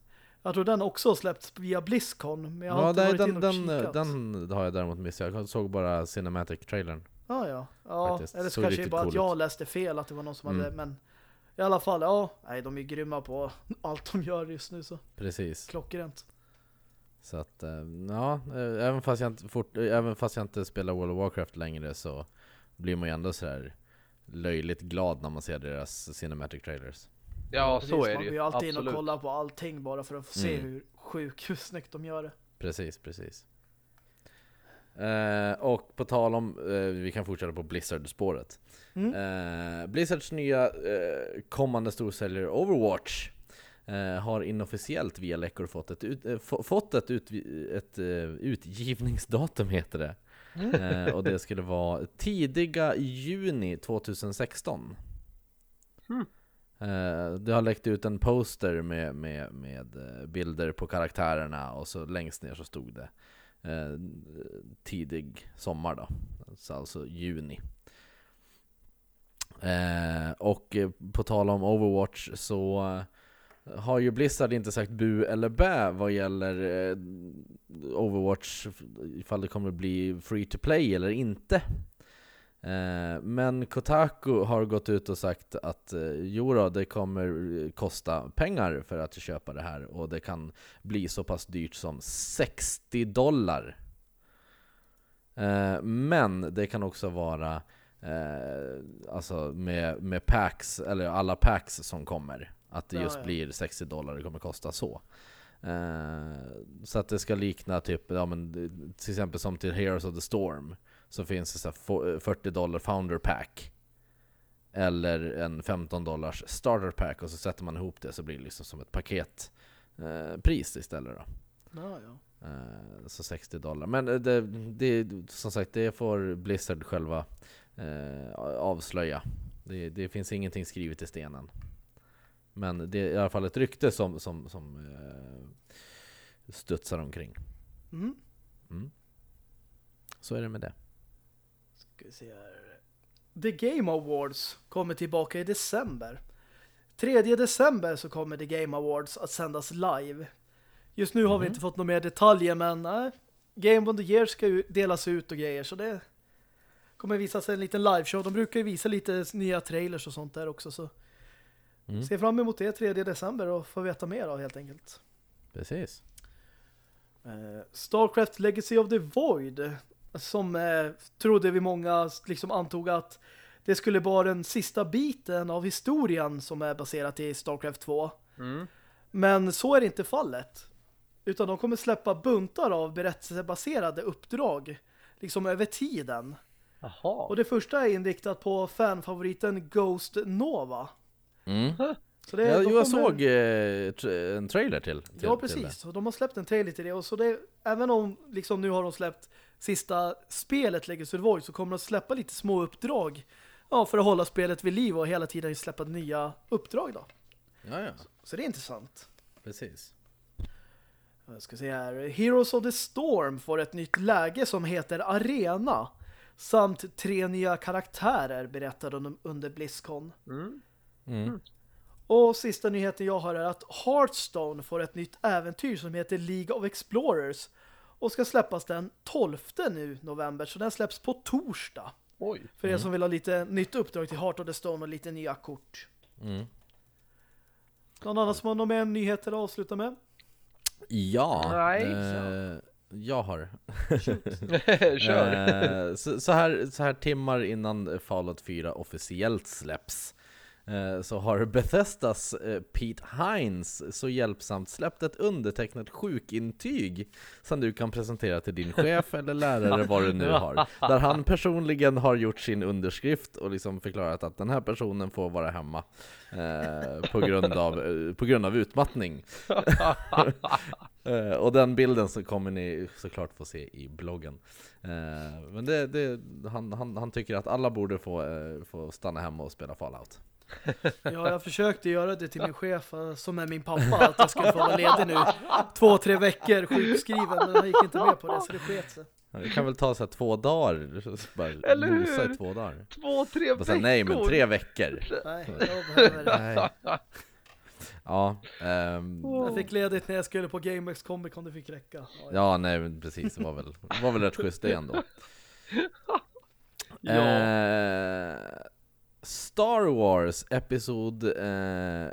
Jag tror den också har släppts via BlizzCon. Men jag har Ja, inte nej, varit in den, och den, kikat. den har jag däremot missat. Jag såg bara cinematic trailern. Ah, ja, ja. Faktiskt. Eller så Såg kanske bara att cool jag läste fel, att det var någon som Mm. hade, men i alla fall, ja, nej, de är grymma på allt de gör just nu så Precis. klockrent. Så att, eh, ja, eh, även fast, jag inte fort, även fast jag inte spelar World of Warcraft längre så blir man ju ändå sådär löjligt glad när man ser deras cinematic trailers. Ja, Precis, så är Man det går ju. ju alltid in och Absolut. kollar på allting bara för att få se Mm. hur sjukt hur snyggt de gör det. Precis, precis. Eh, och på tal om, eh, vi kan fortsätta på Blizzard-spåret. Mm. Eh, Blizzards nya eh, kommande storsäljare Overwatch eh, har inofficiellt via läckor fått ett, ut, eh, få- fått ett, ut, ett eh, utgivningsdatum heter det. Eh, och det skulle vara tidiga juni 2016. Hmm. Eh, det har läckt ut en poster med, med, med eh, bilder på karaktärerna och så längst ner så stod det eh, tidig sommar då. Så alltså juni. Eh, och på tal om Overwatch så har ju Blizzard inte sagt bu eller bä vad gäller Overwatch ifall det kommer bli free to play eller inte. Eh, men Kotaku har gått ut och sagt att eh, jo då, det kommer kosta pengar för att köpa det här och det kan bli så pass dyrt som 60 dollar. Eh, men det kan också vara eh, alltså med, med packs, eller alla packs som kommer. Att det just ja. blir 60 dollar, det kommer kosta så. Eh, så att det ska likna typ, ja men till exempel som till Heroes of the Storm så finns det så här fo- 40 dollar founder pack eller en 15 dollars starter pack och så sätter man ihop det så blir det liksom som ett paketpris eh, pris istället då. Ja, ja. Eh, så 60 dollar. Men eh, det, det, som sagt, det får Blizzard själva eh, avslöja. Det, det finns ingenting skrivet i stenen. Men det är i alla fall ett rykte som, som, som eh, studsar omkring. Mm. Mm. Så är det med det. Ska vi se här. The Game Awards kommer tillbaka i december. 3 december så kommer The Game Awards att sändas live. Just nu har vi Mhm. inte fått några mer detaljer men nej, Game of the Year ska ju delas ut och grejer så det kommer visas en liten liveshow. De brukar ju visa lite nya trailers och sånt där också så Mm. ser fram emot det 3 december och få veta mer av helt enkelt. Precis. Eh, Starcraft Legacy of the Void som eh, trodde vi många liksom antog att det skulle vara den sista biten av historien som är baserat i Starcraft 2. Mm. Men så är det inte fallet. Utan de kommer släppa buntar av berättelsebaserade uppdrag liksom över tiden. Jaha. Och det första är inriktat på fanfavoriten Ghost Nova. Mm. Så det, Jag, de jo, jag såg eh, en trailer till, till Ja, till det. precis. Och de har släppt en trailer till det. Och så det, även om liksom nu har de släppt sista spelet Legacy of Void så kommer de släppa lite små uppdrag ja, för att hålla spelet vid liv och hela tiden släppa nya uppdrag då. Ja, ja. Så det är intressant. Precis. Jag ska se här. Heroes of the Storm får ett nytt läge som heter Arena samt tre nya karaktärer berättade under, under BlizzCon. Mm. Mm. Och sista nyheten jag har är att Hearthstone får ett nytt äventyr som heter League of Explorers och ska släppas den 12 nu november så den släpps på torsdag. Oj. För er som vill ha lite nytt uppdrag till Heart of the Stone och lite nya kort. Mm. Någon annan som har någon mer nyheter att avsluta med? Ja, Nej, eh, jag har. Kör. Eh, så, så, här, så här timmar innan Fallout 4 officiellt släpps så har Bethesdas eh, Pete Hines så hjälpsamt släppt ett undertecknat sjukintyg som du kan presentera till din chef eller lärare vad du nu har. Där han personligen har gjort sin underskrift och liksom förklarat att den här personen får vara hemma eh, på, grund av, eh, på grund av utmattning. Eh, och den bilden så kommer ni såklart få se i bloggen. Eh, men det, det, han, han, han tycker att alla borde få, eh, få stanna hemma och spela Fallout. Ja, jag försökte göra det till min chef eh, som är min pappa att jag skulle få vara ledig nu två, tre veckor sjukskriven men han gick inte med på det så det sket sig. Det kan väl ta så här två dagar, så bara Eller hur? i två dagar. Två, tre Bara så här, nej men tre veckor! Nej, jag behöver det. Nej. Ja, ehm, Jag fick ledigt när jag skulle på GameX Comic Con, det fick räcka. Ja, ja. ja nej men precis, det var väl, det var väl rätt schysst det ändå. Ja. Eh, Star Wars Episod eh,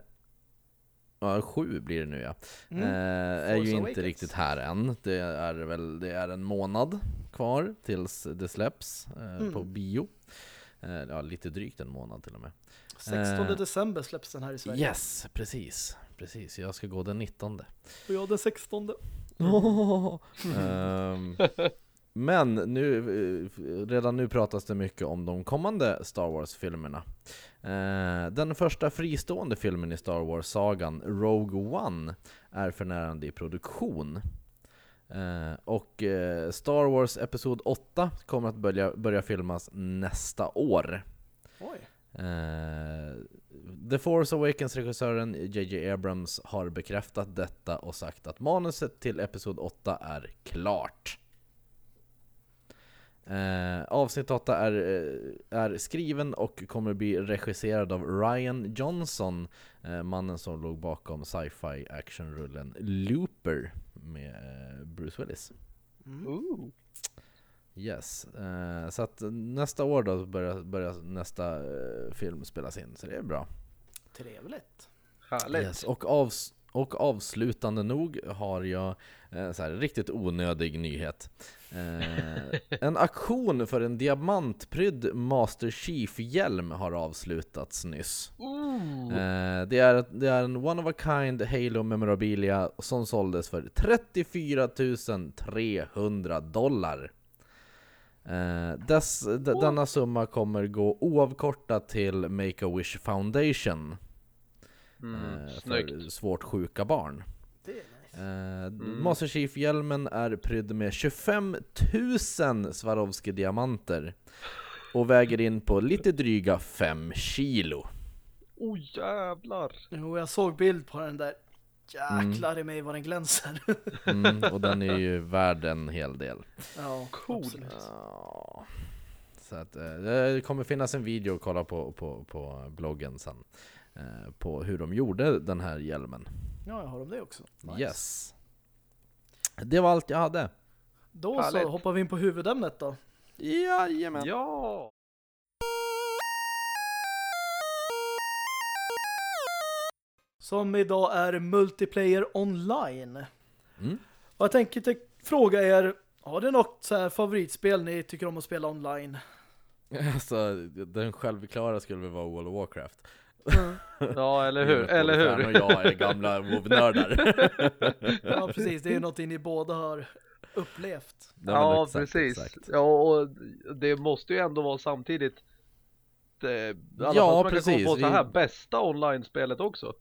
ja, 7 blir det nu ja. Mm. Eh, är ju inte Awakens. riktigt här än. Det är väl det är en månad kvar tills det släpps eh, Mm. på bio. Eh, ja, lite drygt en månad till och med. 16 Eh, december släpps den här i Sverige. Yes, precis. Precis, jag ska gå den 19. Och jag den 16. Ehm, men nu, eh, redan nu pratas det mycket om de kommande Star Wars-filmerna. Eh, den första fristående filmen i Star Wars-sagan, Rogue One, är för närvarande i produktion. Eh, och Star Wars Episod 8 kommer att börja, börja filmas nästa år. Oj. The Force Awakens-regissören J.J. Abrams har bekräftat detta och sagt att manuset till Episod 8 är klart. Eh, avsnitt 8 är, eh, är skriven och kommer bli regisserad av Ryan Johnson, eh, mannen som låg bakom sci-fi actionrullen Looper med eh, Bruce Willis. Mm. Yes, eh, så att nästa år då börjar, börjar nästa eh, film spelas in, så det är bra. Trevligt. Härligt. Yes, och, avs och avslutande nog har jag eh, så här, riktigt onödig nyhet. Eh, en aktion för en diamantprydd Master Chief-hjälm har avslutats nyss. Eh, det, är, det är en one of a kind Halo memorabilia som såldes för 34 300 dollar. Eh, dess, denna summa kommer gå oavkortat till Make-A-Wish Foundation Mm, eh, för svårt sjuka barn. Det är nice. Eh, Master Chief-hjälmen är prydd med 25 000 Swarovski-diamanter och väger in på lite dryga 5 kilo. Oh jävlar. Jo, jag såg bild på den där. Jäklar i mig vad den glänser. Mm, och den är ju värd en hel del. ja, Cool. absolut. Ja. Så att, eh, det kommer finnas en video att kolla på, på, på bloggen sen. eh, På hur de gjorde den här hjälmen. Ja, jag har de det också. Nice. Yes. Det var allt jag hade. Då Härligt. så hoppar vi in på huvudämnet då. Jajamän. Ja. Som idag är multiplayer online. Mm. Och jag tänker te- fråga er, har det något så här favoritspel ni tycker om att spela online? Alltså, den självklara skulle väl vara World of Warcraft. Ja, eller hur? Eller hur? och jag är gamla WoW-nördar. Ja, precis. Det är ju någonting ni båda har upplevt. Nej, Ja, exakt, precis. exakt. Ja, och det måste ju ändå vara samtidigt det, i alla Ja, fall man kan precis. komma på så här Vi- bästa online-spelet också.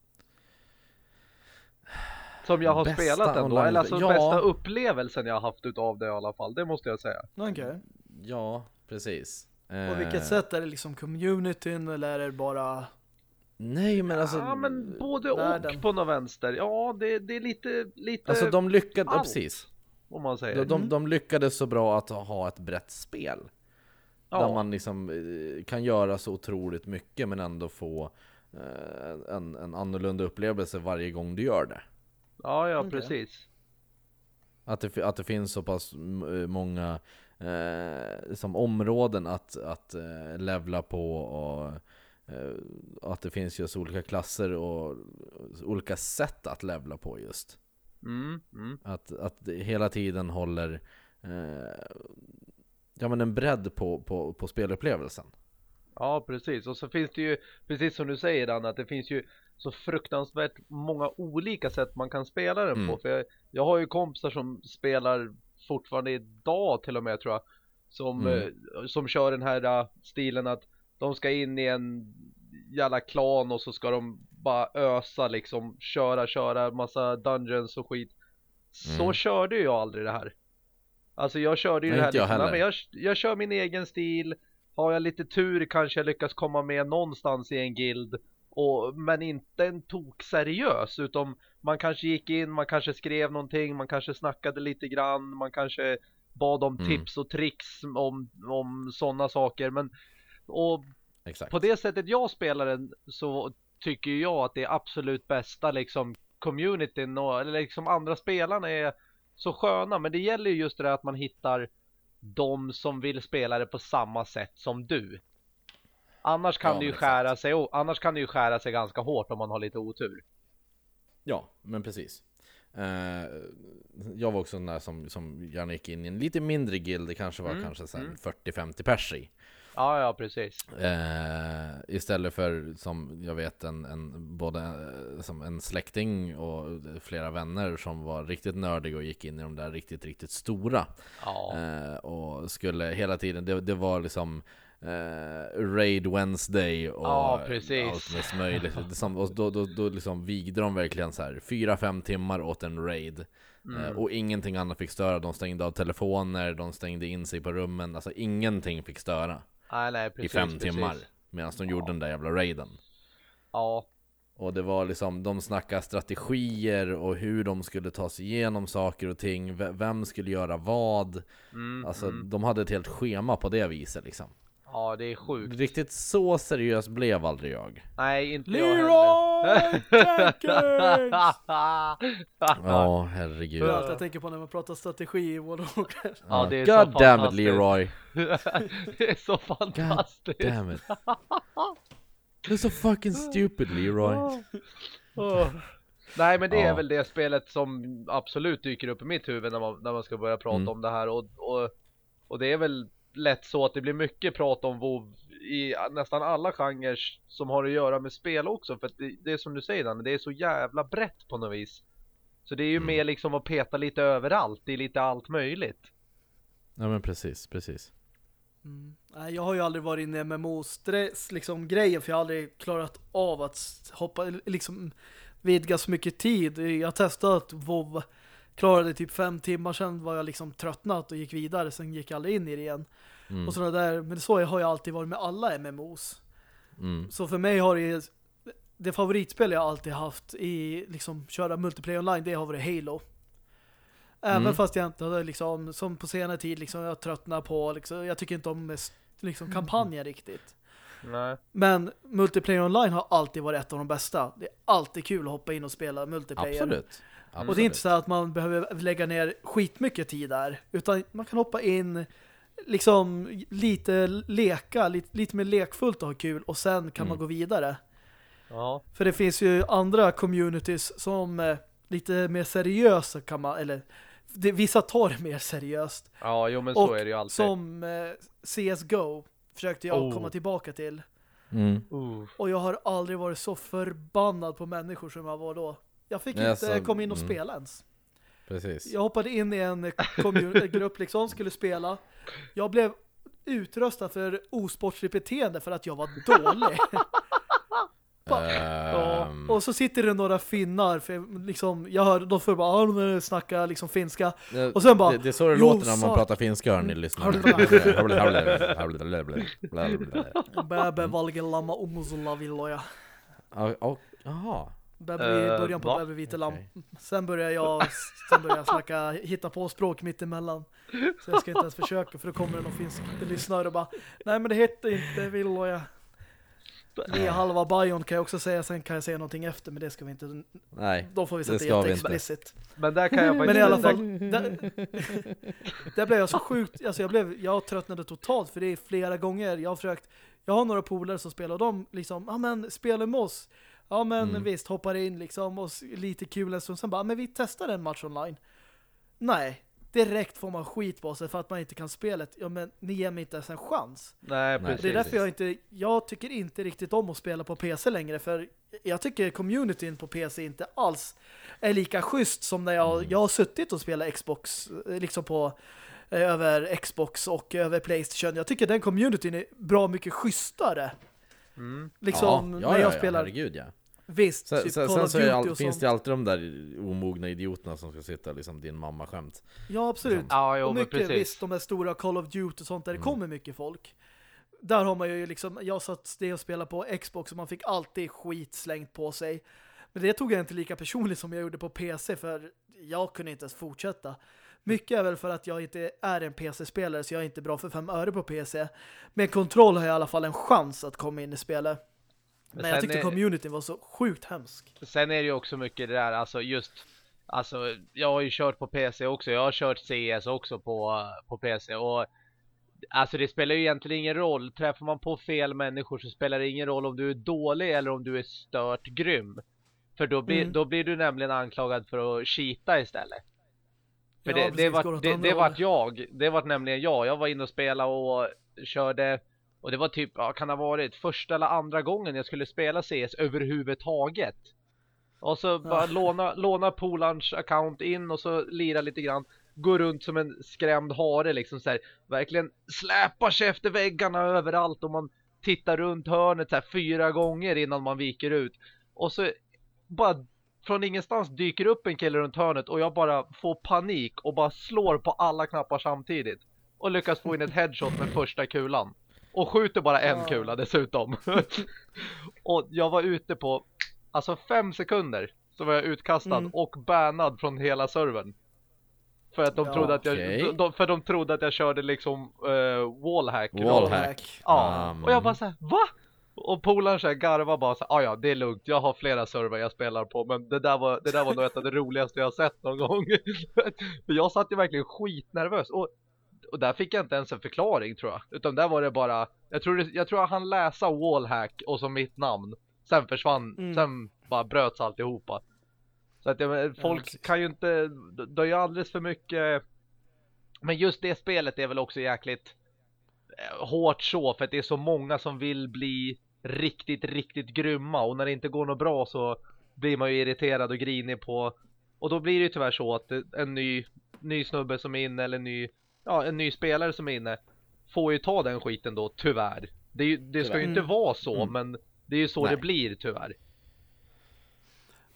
Som jag har Bästa spelat ändå, online- eller alltså ja. bästa upplevelsen jag har haft utav det i alla fall, det måste jag säga. Okej. Ja, precis. På Eh, vilket sätt? Är det liksom communityn eller är det bara... Nej men alltså, ja, men både världen. och på något vänster. Ja, det, det är lite, lite alltså de lyckades, ja, precis. om man säger. De, de, Mm. de lyckades så bra att ha ett brett spel. ja. Där man liksom eh, kan göra så otroligt mycket men ändå få eh, en, en annorlunda upplevelse varje gång du gör det. ja, ja, Okej. precis. Att det, att det finns så pass eh, många eh, som områden att, att eh, levla på och att det finns just olika klasser och olika sätt att levla på just. Mm, mm. Att, att det hela tiden håller eh, ja, men en bredd på, på, på spelupplevelsen. Ja, precis. Och så finns det ju, precis som du säger Dan, att det finns ju så fruktansvärt många olika sätt man kan spela den Mm. på. För jag, jag har ju kompisar som spelar fortfarande idag till och med tror jag. Som, Mm. eh, som kör den här eh, stilen att de ska in i en jävla klan och så ska de bara ösa liksom, köra, köra massa dungeons och skit. Så Mm. körde ju jag aldrig det här. Alltså jag körde ju Nej, det här jag liksom, heller. men jag, jag kör min egen stil. Har jag lite tur kanske jag lyckas komma med någonstans i en guild. Och, men inte en tok seriös utan man kanske gick in, man kanske skrev någonting, man kanske snackade lite grann, man kanske bad om Mm. tips och tricks om, om sådana saker. Men, och Exakt. på det sättet jag spelar den så tycker jag att det absolut bästa liksom communityn och eller liksom andra spelarna är så sköna. Men det gäller ju just det där att man hittar de som vill spela det på samma sätt som du. Annars kan Ja, det ju skära sig, annars kan det ju skära sig ganska hårt om man har lite otur. Ja, men precis. Eh, jag var också en där som, som gärna gick in i en lite mindre guild, det kanske var Mm, kanske mm. 40-50 pers i. Ja, ja, precis. Eh, istället för som jag vet en, en, både eh, som en släkting och flera vänner som var riktigt nördiga och gick in i de där riktigt, riktigt stora. Ja, Eh, och skulle hela tiden, det, det var liksom eh, Raid Wednesday och Ja, allt möjligt. Och då, då, då liksom vigde de verkligen så här 4-5 timmar åt en raid. Mm. Eh, och ingenting annat fick störa. De stängde av telefoner, de stängde in sig på rummen. Alltså ingenting fick störa nej, nej, precis, i fem precis. timmar. Medan de gjorde den där jävla raiden. Ja, Och det var liksom, de snackade strategier och hur de skulle ta sig igenom saker och ting. Vem skulle göra vad? mm, Alltså mm. de hade ett helt schema på det viset liksom. Ja, det är sjukt. Riktigt så seriös blev aldrig jag. Nej, inte jag Leroy heller. Jenkins! Ja, Det är herregud. allt jag tänker på när man pratar strategi i Warcraft. Ja, det är God så damn it fantastiskt. Leroy! det är så fantastiskt. Damn it. You're so fucking stupid Leroy. Nej men det är Ja. väl det spelet som absolut dyker upp i mitt huvud när man, när man ska börja prata Mm. om det här och, och, och det är väl lätt så att det blir mycket prat om WoW i nästan alla genrer som har att göra med spel också för att det, det är som du säger Danne, det är så jävla brett på något vis. Så det är ju Mm. mer liksom att peta lite överallt, det är lite allt möjligt. Ja men precis, precis. Mm. Jag har ju aldrig varit inne i MMO-stress liksom grejen för jag har aldrig klarat av att hoppa liksom vidga så mycket tid. Jag har testat WoW klarade typ fem timmar sen var jag liksom tröttnat och gick vidare sen gick jag aldrig in i det igen. Mm. Och sådana där, men så har jag alltid varit med alla MMOs. Mm. Så för mig har det det favoritspel jag alltid haft i liksom köra multiplayer online det har varit Halo. Även Mm. fast jag inte hade liksom som på senare tid liksom jag tröttnar på liksom, jag tycker inte om liksom kampanjen riktigt. Nej. Men multiplayer online har alltid varit ett av de bästa. Det är alltid kul att hoppa in och spela multiplayer. Absolut. Absolut. Och det är inte så att man behöver lägga ner skitmycket tid där. Utan man kan hoppa in liksom lite leka, lite, lite mer lekfullt och ha kul. Och sen kan Mm. man gå vidare. Ja. För det finns ju andra communities som eh, lite mer seriösa kan man, eller det, vissa tar det mer seriöst. Ja, jo men så Och är det ju alltid. Som eh, CSGO försökte jag Oh. komma tillbaka till. Mm. Uh. Och jag har aldrig varit så förbannad på människor som jag var då. Jag fick Nej, inte alltså, komma in och mm. spela ens. Precis. Jag hoppade in i en grupp liksom, skulle spela. Jag blev utröstad för osportsligt beteende för att jag var dålig. Ehm, och så sitter det några finnar för liksom, jag hör, de får bara, ah, de snackar liksom finska. det- och sen bara, det, det är så det "Jo, låter när man sa-" pratar finska hör ni. Ja, och- Jaha. Eh, i början på va? Bäbä vitelam. Okej. Sen börjar jag sen börjar jag snacka, hitta på språk mitt emellan. Så jag ska inte ens försöka för då kommer det någon finsk lyssnare och bara Nej men det heter inte villoja. Ni är halva bajon kan jag också säga, sen kan jag säga någonting efter men det ska vi inte, Nej. då får vi Det sätta jätteexplicit. Men där kan jag. Men i alla fall, där, där blev jag så sjukt, alltså jag blev, jag tröttnade totalt för det är flera gånger jag har försökt, jag har några polare som spelar och de liksom, ja men spelar med oss. Ja men Mm. visst, hoppar in liksom och lite kul en stund, sen bara, men vi testar en match online. Nej, direkt får man skit på sig för att man inte kan spelet. Ja, men ni ger mig inte ens en chans. Nej, precis. Det är därför jag inte, jag tycker inte riktigt om att spela på PC längre för jag tycker communityn på PC inte alls är lika schysst som när jag, jag har suttit och spelat Xbox eh, liksom på eh, över Xbox och över Playstation. Jag tycker den communityn är bra mycket schysstare. Mm. Liksom ja, ja, när jag ja, spelar herregud ja. Visst, Sen, typ sen, sen så all, finns det alltid de där omogna idioterna som ska sitta liksom din mamma skämt. Ja, absolut. Ja, jo, och mycket, precis. visst, de här stora Call of Duty och sånt där det kommer mycket folk. Där har man ju liksom, jag satt det och spelade på Xbox och man fick alltid skit slängt på sig. Men det tog jag inte lika personligt som jag gjorde på PC för jag kunde inte ens fortsätta. Mycket är väl för att jag inte är en PC-spelare så jag är inte bra för fem öre på PC. Med kontroll har jag i alla fall en chans att komma in i spelet. Men, Men jag tyckte är- communityn var så sjukt hemsk. Sen är det ju också mycket det där, alltså just Alltså jag har ju kört på PC också, jag har kört CS också på, på PC och Alltså det spelar ju egentligen ingen roll, träffar man på fel människor så spelar det ingen roll om du är dålig eller om du är stört grym För då blir, Mm. då blir du nämligen anklagad för att cheata istället För Ja, det, det, precis, går var, det, andra det vart jag, det vart nämligen jag, jag var inne och spelade och körde Och det var typ, ja, kan ha varit första eller andra gången jag skulle spela CS överhuvudtaget och så bara låna, låna polarns account in och så lira lite grann. Gå runt som en skrämd hare liksom så här, Verkligen släpar sig efter väggarna överallt och man tittar runt hörnet så här fyra gånger innan man viker ut. Och så bara från ingenstans dyker upp en kille runt hörnet och jag bara får panik och bara slår på alla knappar samtidigt. Och lyckas få in ett headshot med första kulan. Och skjuter bara en kula dessutom. och jag var ute på Alltså fem sekunder så var jag utkastad Mm. och bannad från hela servern. För att de Ja, trodde att jag de, för de trodde att jag körde liksom uh, wallhack. Wallhack. Ja, Um. och jag bara så här, va? Och polaren såhär garvar bara så här, "Ah, ja det är lugnt, jag har flera server jag spelar på men det där var, det där var nog ett av det roligaste jag har sett någon gång. För jag satt ju verkligen skitnervös och, och där fick jag inte ens en förklaring tror jag. Utan där var det bara, jag tror, det, jag tror att han läsa wallhack och så mitt namn. Sen försvann, Mm. sen bara bröts alltihopa. Så att jag, folk precis. kan ju inte, det är ju alldeles för mycket Men just det spelet är väl också jäkligt eh, hårt så för att det är så många som vill bli riktigt, riktigt grymma och när det inte går något bra så blir man ju irriterad och grinig på och då blir det ju tyvärr så att en ny, ny snubbe som är inne eller en ny, ja, en ny spelare som är inne får ju ta den skiten då, tyvärr. Det, ju, det ska ju Tyvärr. inte Mm. vara så, Mm. men det är ju så Nej. det blir tyvärr.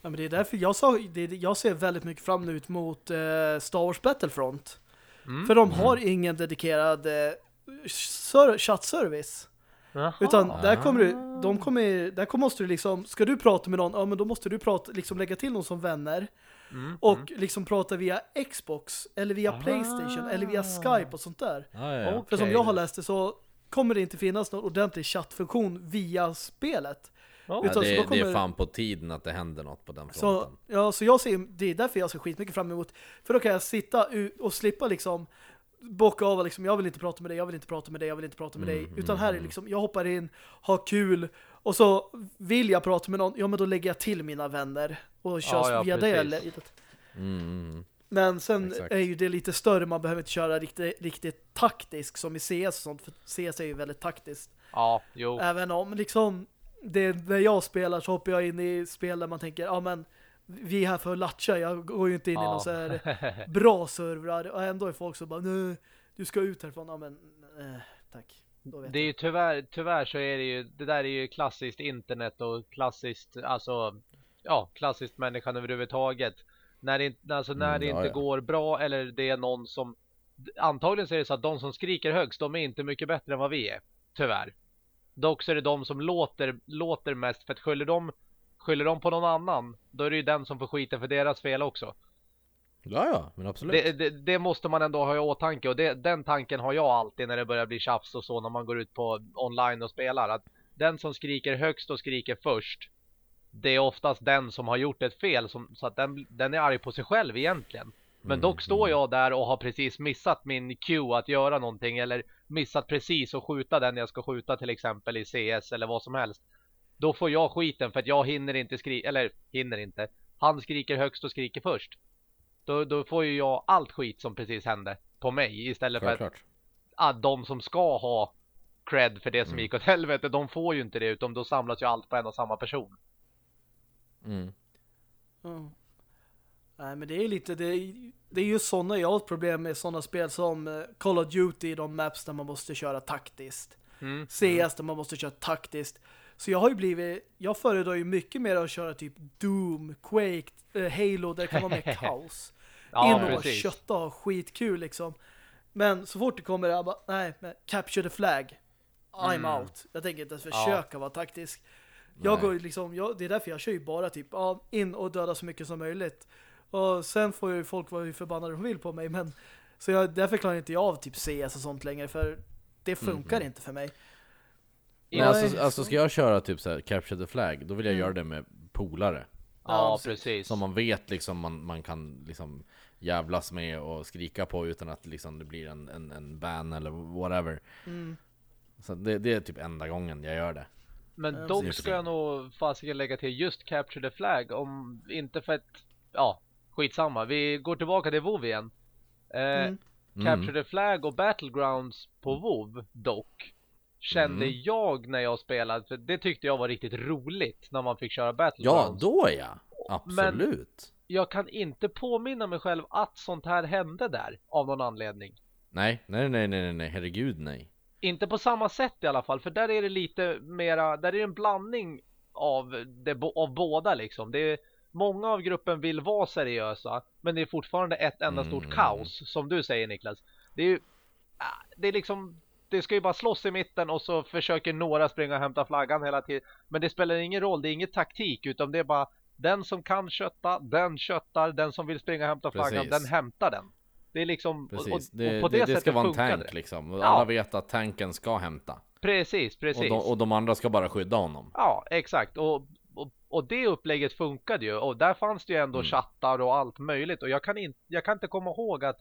Ja, men det är därför jag, sa, det, jag ser väldigt mycket fram emot mot eh, Star Wars Battlefront. Mm. För de har ingen dedikerad eh, ser- chattservice. Jaha. Utan där kommer du, Ah. de kommer, där kommer- måste du liksom, ska du prata med någon, ja men då måste du prata, liksom lägga till någon som vänner. Mm, Och mm. liksom prata via Xbox, eller via Ah. Playstation, eller via Skype och sånt där. Ja, ja, ja. För som Okej. jag har läst det så kommer det inte finnas någon ordentlig chattfunktion via spelet. Ja. Ja, utan så det, då det kommer- är fan på tiden att det händer något på den Så, fronten. ja, så jag ser, det är därför jag ser skitmycket fram emot. För då kan jag sitta och slippa liksom bocka av liksom, jag vill inte prata med dig, jag vill inte prata med dig, jag vill inte prata med dig. Mm, Utan här är mm. liksom, jag hoppar in, har kul och så vill jag prata med någon, ja men då lägger jag till mina vänner och kör Ja, ja, via det. precis. Eller, Mm, mm. men sen Exakt. är ju det lite större, man behöver inte köra riktigt, riktigt taktiskt som i CS och sånt, för CS är ju väldigt taktiskt. Ja, jo. Även om liksom det, när jag spelar så hoppar jag in i spel där man tänker, ja men vi är här för att latcha, jag går ju inte in i någon så här bra servrar och ändå är folk så bara, nej, du ska ut härifrån, ja men eh, tack. Då vet Det är jag. ju tyvärr, tyvärr så är det ju, det där är ju klassiskt internet och klassiskt, alltså, ja, klassiskt människan överhuvudtaget. När det, alltså när Mm, det ja, inte ja. går bra eller det är någon som, antagligen så är det så att de som skriker högst, de är inte mycket bättre än vad vi är, tyvärr. Dock så är det de som låter, låter mest, för att skyller de, skyller de på någon annan, då är det ju den som får skiten för deras fel också. Ja, ja, men absolut. Det, det, det måste man ändå ha i åtanke och det, den tanken har jag alltid när det börjar bli tjafs och så när man går ut på online och spelar att den som skriker högst och skriker först det är oftast den som har gjort ett fel som, så att den, den är arg på sig själv egentligen. Men Mm, dock står mm. jag där och har precis missat min cue att göra någonting eller missat precis att skjuta den jag ska skjuta till exempel i CS eller vad som helst. Då får jag skiten för att jag hinner inte skrika, eller hinner inte. Han skriker högst och skriker först. Då, då får ju jag allt skit som precis hände på mig istället för att ah, de som ska ha cred för det som Mm. gick åt helvete, de får ju inte det utan då samlas ju allt på en och samma person. Mm. Ja. Nej, men det är lite, det är, det är ju sådana, jag har ett problem med sådana spel som eh, Call of Duty, de maps där man måste köra taktiskt. Mm. CS där man måste köra taktiskt. Så jag har ju blivit, jag föredrar ju mycket mer att köra typ Doom, Quake, eh, Halo där det kan vara mer kaos. Ja, In och precis. kötta och skitkul liksom. Men så fort det kommer jag bara, nej, men capture the flag. I'm Mm. out. Jag tänker inte ens Ja. försöka vara taktisk. Jag Nej. går liksom, jag, det är därför jag kör ju bara typ ja, in och döda så mycket som möjligt. Och sen får ju folk vara hur förbannade de vill på mig, men så jag, därför klarar inte jag av typ CS och sånt längre, för det funkar Mm. inte för mig. Nej, alltså, så- alltså ska jag köra typ så här, Capture the Flag, då vill jag Mm. göra det med polare. Ja, Ja, precis. Som man vet liksom man, man kan liksom jävlas med och skrika på utan att liksom det blir en, en, en ban eller whatever. Mm. Så det, det är typ enda gången jag gör det. Men Ja, dock ska jag nog fasiken lägga till just Capture the Flag om inte för att ja, skitsamma. Vi går tillbaka till WoW igen. Eh, Mm. Capture the Flag och Battlegrounds på WoW dock kände Mm. jag när jag spelade för det tyckte jag var riktigt roligt när man fick köra Ja, Battlegrounds. då ja! Absolut! Jag kan inte påminna mig själv att sånt här hände där av någon anledning. Nej, nej, nej, nej, nej, nej, herregud nej. Inte på samma sätt i alla fall, för där är det lite mera, där är det en blandning av, det, av båda liksom. Det är, många av gruppen vill vara seriösa, men det är fortfarande ett enda stort Mm. kaos, som du säger Niklas. Det är ju, ah, det är liksom, det ska ju bara slåss i mitten och så försöker några springa och hämta flaggan hela tiden. Men det spelar ingen roll, det är inget taktik, utan det är bara den som kan kötta, den köttar, den som vill springa och hämta flaggan, Precis. den hämtar den. Det är liksom, Precis. och, och på det, det, det sättet ska vara en tank det. liksom. Ja. Alla vet att tanken ska hämta. Precis, precis. Och de, och de andra ska bara skydda honom. Ja, exakt. Och, och, och det upplägget funkade ju. Och där fanns det ju ändå Mm. chattar och allt möjligt. Och jag kan, in, jag kan inte komma ihåg att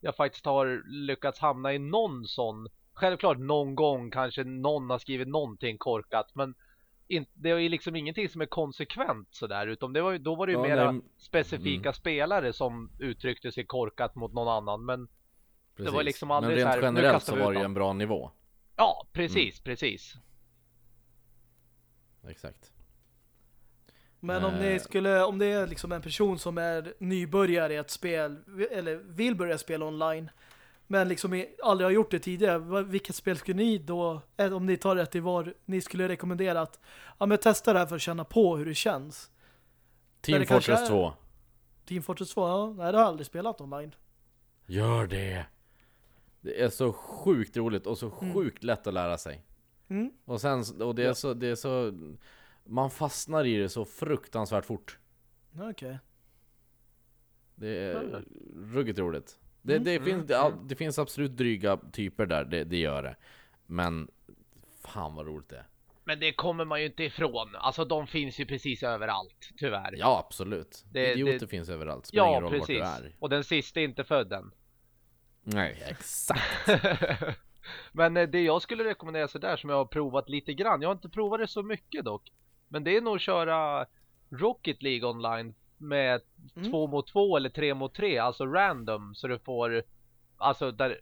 jag faktiskt har lyckats hamna i någon sån. Självklart någon gång kanske någon har skrivit någonting korkat. Men in, det är ju liksom ingenting som är konsekvent sådär. Utan det var, då var det ju Ja, mera nej, specifika mm. spelare som uttryckte sig korkat mot någon annan. Men Precis. var liksom aldrig Men så rent här, nu generellt så var det ju en bra nivå. ja, precis, Mm. precis. Exakt. Men om Eh. ni skulle, om det är liksom en person som är nybörjare i ett spel eller vill börja spela online men liksom aldrig har gjort det tidigare, vilket spel skulle ni då, eh, om ni tar rätt i var ni skulle rekommendera att ja men testa det här för att känna på hur det känns. Team det Fortress är- 2. Team Fortress 2, ja, nej det har jag aldrig spelat online. Gör det! Det är så sjukt roligt och så sjukt lätt att lära sig. Mm. Och sen, och det är så, det är så Man fastnar i det så fruktansvärt fort. Okej. Det är ruggigt roligt. Det, Mm. det, finns, det, det finns absolut dryga typer där, det, det gör det. Men fan vad roligt det är. Men det kommer man ju inte ifrån. Alltså de finns ju precis överallt, tyvärr. Ja, absolut. Det- Idioter det- finns överallt. Spelar ja precis. Och den sista är inte född än. Nej, exakt. Men eh, det jag skulle rekommendera sådär som jag har provat lite grann. Jag har inte provat det så mycket dock. Men det är nog att köra Rocket League online med Mm. två mot två eller tre mot tre. Alltså random. Så du får, alltså där,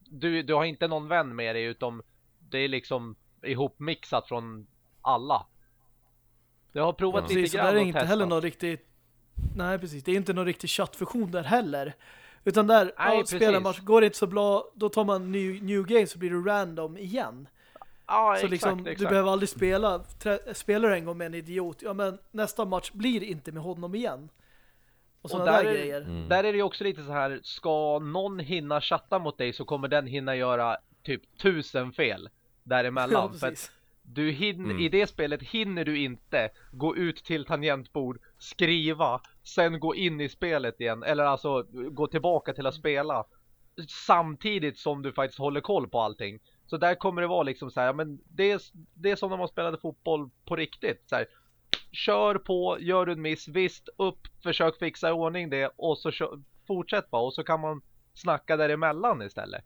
du, du har inte någon vän med dig utan det är liksom ihopmixat från alla. Jag har provat Ja. lite Precis, grann där är och inte testat. heller någon riktig Nej, precis. Det är inte någon riktig chattfunktion där heller. Utan där, Nej, ja, spelar match, går det inte så bra, då tar man new, new game så blir det random igen. Ja, så exakt, liksom, exakt. du behöver aldrig spela, spelar en gång med en idiot, ja men nästa match blir inte med honom igen. Och Och sådana där där är- grejer. Mm. Där är det ju också lite så här, ska någon hinna chatta mot dig så kommer den hinna göra typ tusen fel däremellan. Ja, för att du hin- Mm. I det spelet hinner du inte gå ut till tangentbord, skriva, sen gå in i spelet igen. Eller alltså gå tillbaka till att spela. Samtidigt som du faktiskt håller koll på allting. Så där kommer det vara liksom så här, men det är, det är som när man spelade fotboll på riktigt. Så här, kör på, gör du en miss, visst upp, försök fixa i ordning det och så kör, fortsätt bara och så kan man snacka däremellan istället.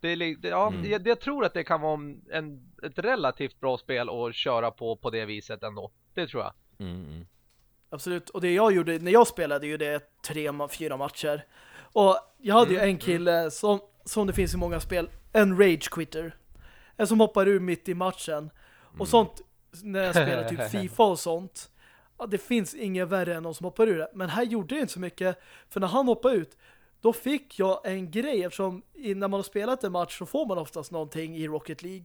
Det det, ja, Mm. jag, jag tror att det kan vara en, ett relativt bra spel att köra på på det viset ändå. Det tror jag. Mm, mm. Absolut. Och det jag gjorde, när jag spelade ju det tre, fyra matcher. Och jag hade ju Mm, en kille som, som det finns i många spel, en rage quitter. En som hoppar ur mitt i matchen. Och sånt, när jag spelar typ FIFA och sånt. Ja, det finns ingen värre än någon som hoppar ur det. Men här gjorde det inte så mycket. För när han hoppade ut, då fick jag en grej. Eftersom när man har spelat en match så får man oftast någonting i Rocket League.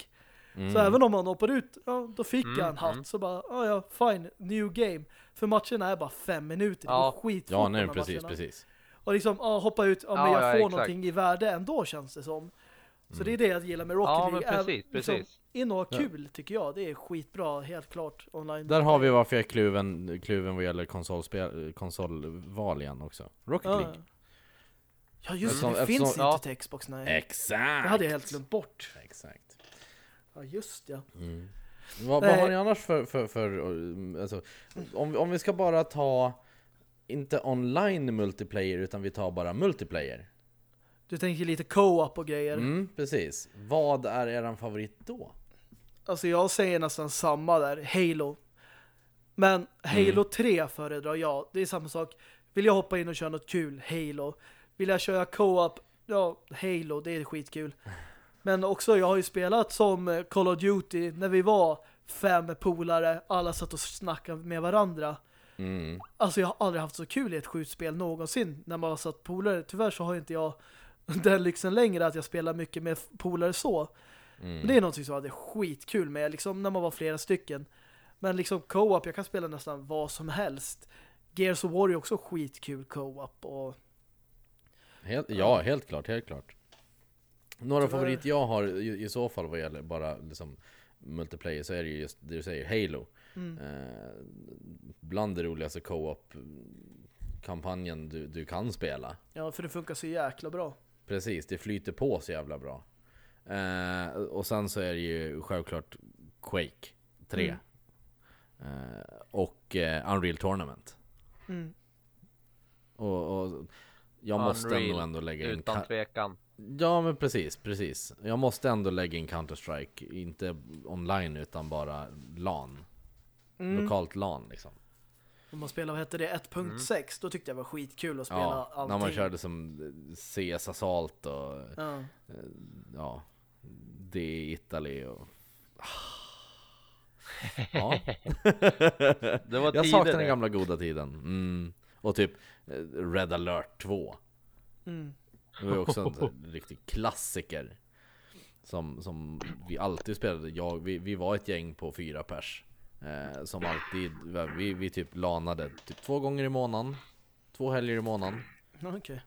Mm. Så även om man hoppar ut, ja, då fick Mm, jag en hatt. mm. Så bara, ja ja, fine, new game. För matcherna är bara fem minuter. Det Ja. går skitfort Ja, här precis, matcherna. precis. Och liksom, ja, hoppa ut, ja, men Ja, jag ja, får exakt. någonting i värde ändå känns det som. Så det är det jag gillar med Rocket Ja, League. Även- precis, liksom, precis. In och ha Ja. kul tycker jag. Det är skitbra, helt klart, online. Där har vi varför jag är kluven, kluven vad gäller konsolspel, konsolval igen också. Rocket ja. League. Ja, just Eftersom- det, det finns eftersom- inte ja. till Xbox, nej. Exakt! Det hade jag helt glömt bort. Exakt. Ja, just ja. Mm. Vad, vad har ni annars för, för, för uh, alltså, om, om vi ska bara ta inte online multiplayer utan vi tar bara multiplayer. Du tänker lite co-op och grejer. Mm, precis. Vad är eran favorit då? Alltså jag säger nästan samma där, Halo. Men Halo 3 föredrar jag. Det är samma sak. Vill jag hoppa in och köra något kul, Halo. Vill jag köra co-op, ja, Halo, det är skitkul. Men också, jag har ju spelat som eh, Call of Duty när vi var fem polare, alla satt och snackade med varandra. Mm. Alltså jag har aldrig haft så kul i ett skjutspel någonsin när man har satt polare. Tyvärr så har inte jag den lyxen längre att jag spelar mycket med polare så. Mm. Men det är någonting som jag hade skitkul med, liksom när man var flera stycken. Men liksom co-op, jag kan spela nästan vad som helst. Gears of War är också skitkul co-op och Helt, ja, helt klart, helt klart. Några Tyvärr. favoriter jag har i, i så fall vad gäller bara liksom multiplayer så är det ju just det du säger, Halo. mm. Eh, bland det roligaste co-op kampanjen du, du kan spela. ja, för det funkar så jäkla bra. Precis, det flyter på så jävla bra. Eh, och sen så är det ju självklart Quake 3. Eh, och eh, Unreal Tournament. Mm. Och, och jag måste Unreal, nog ändå lägga in... Utan Ka- tvekan. ja men precis, precis. Jag måste ändå lägga in Counter-Strike. Inte online utan bara LAN. Mm. Lokalt LAN liksom. Om man spelar, vad hette det, 1.6, då tyckte jag det var skitkul att spela Ja, allting. när man körde som CS Assault och Ja. ja, det Italy och... Ja, Det var jag saknar den gamla goda tiden. Mm. Och typ eh, Red alert 2. Mm. Det var ju också en riktig klassiker. Som, som vi alltid spelade. Jag, vi, vi var ett gäng på fyra pers. Eh, som alltid, vi, vi typ lanade typ två gånger i månaden. Två helger i månaden. Ja, Okej.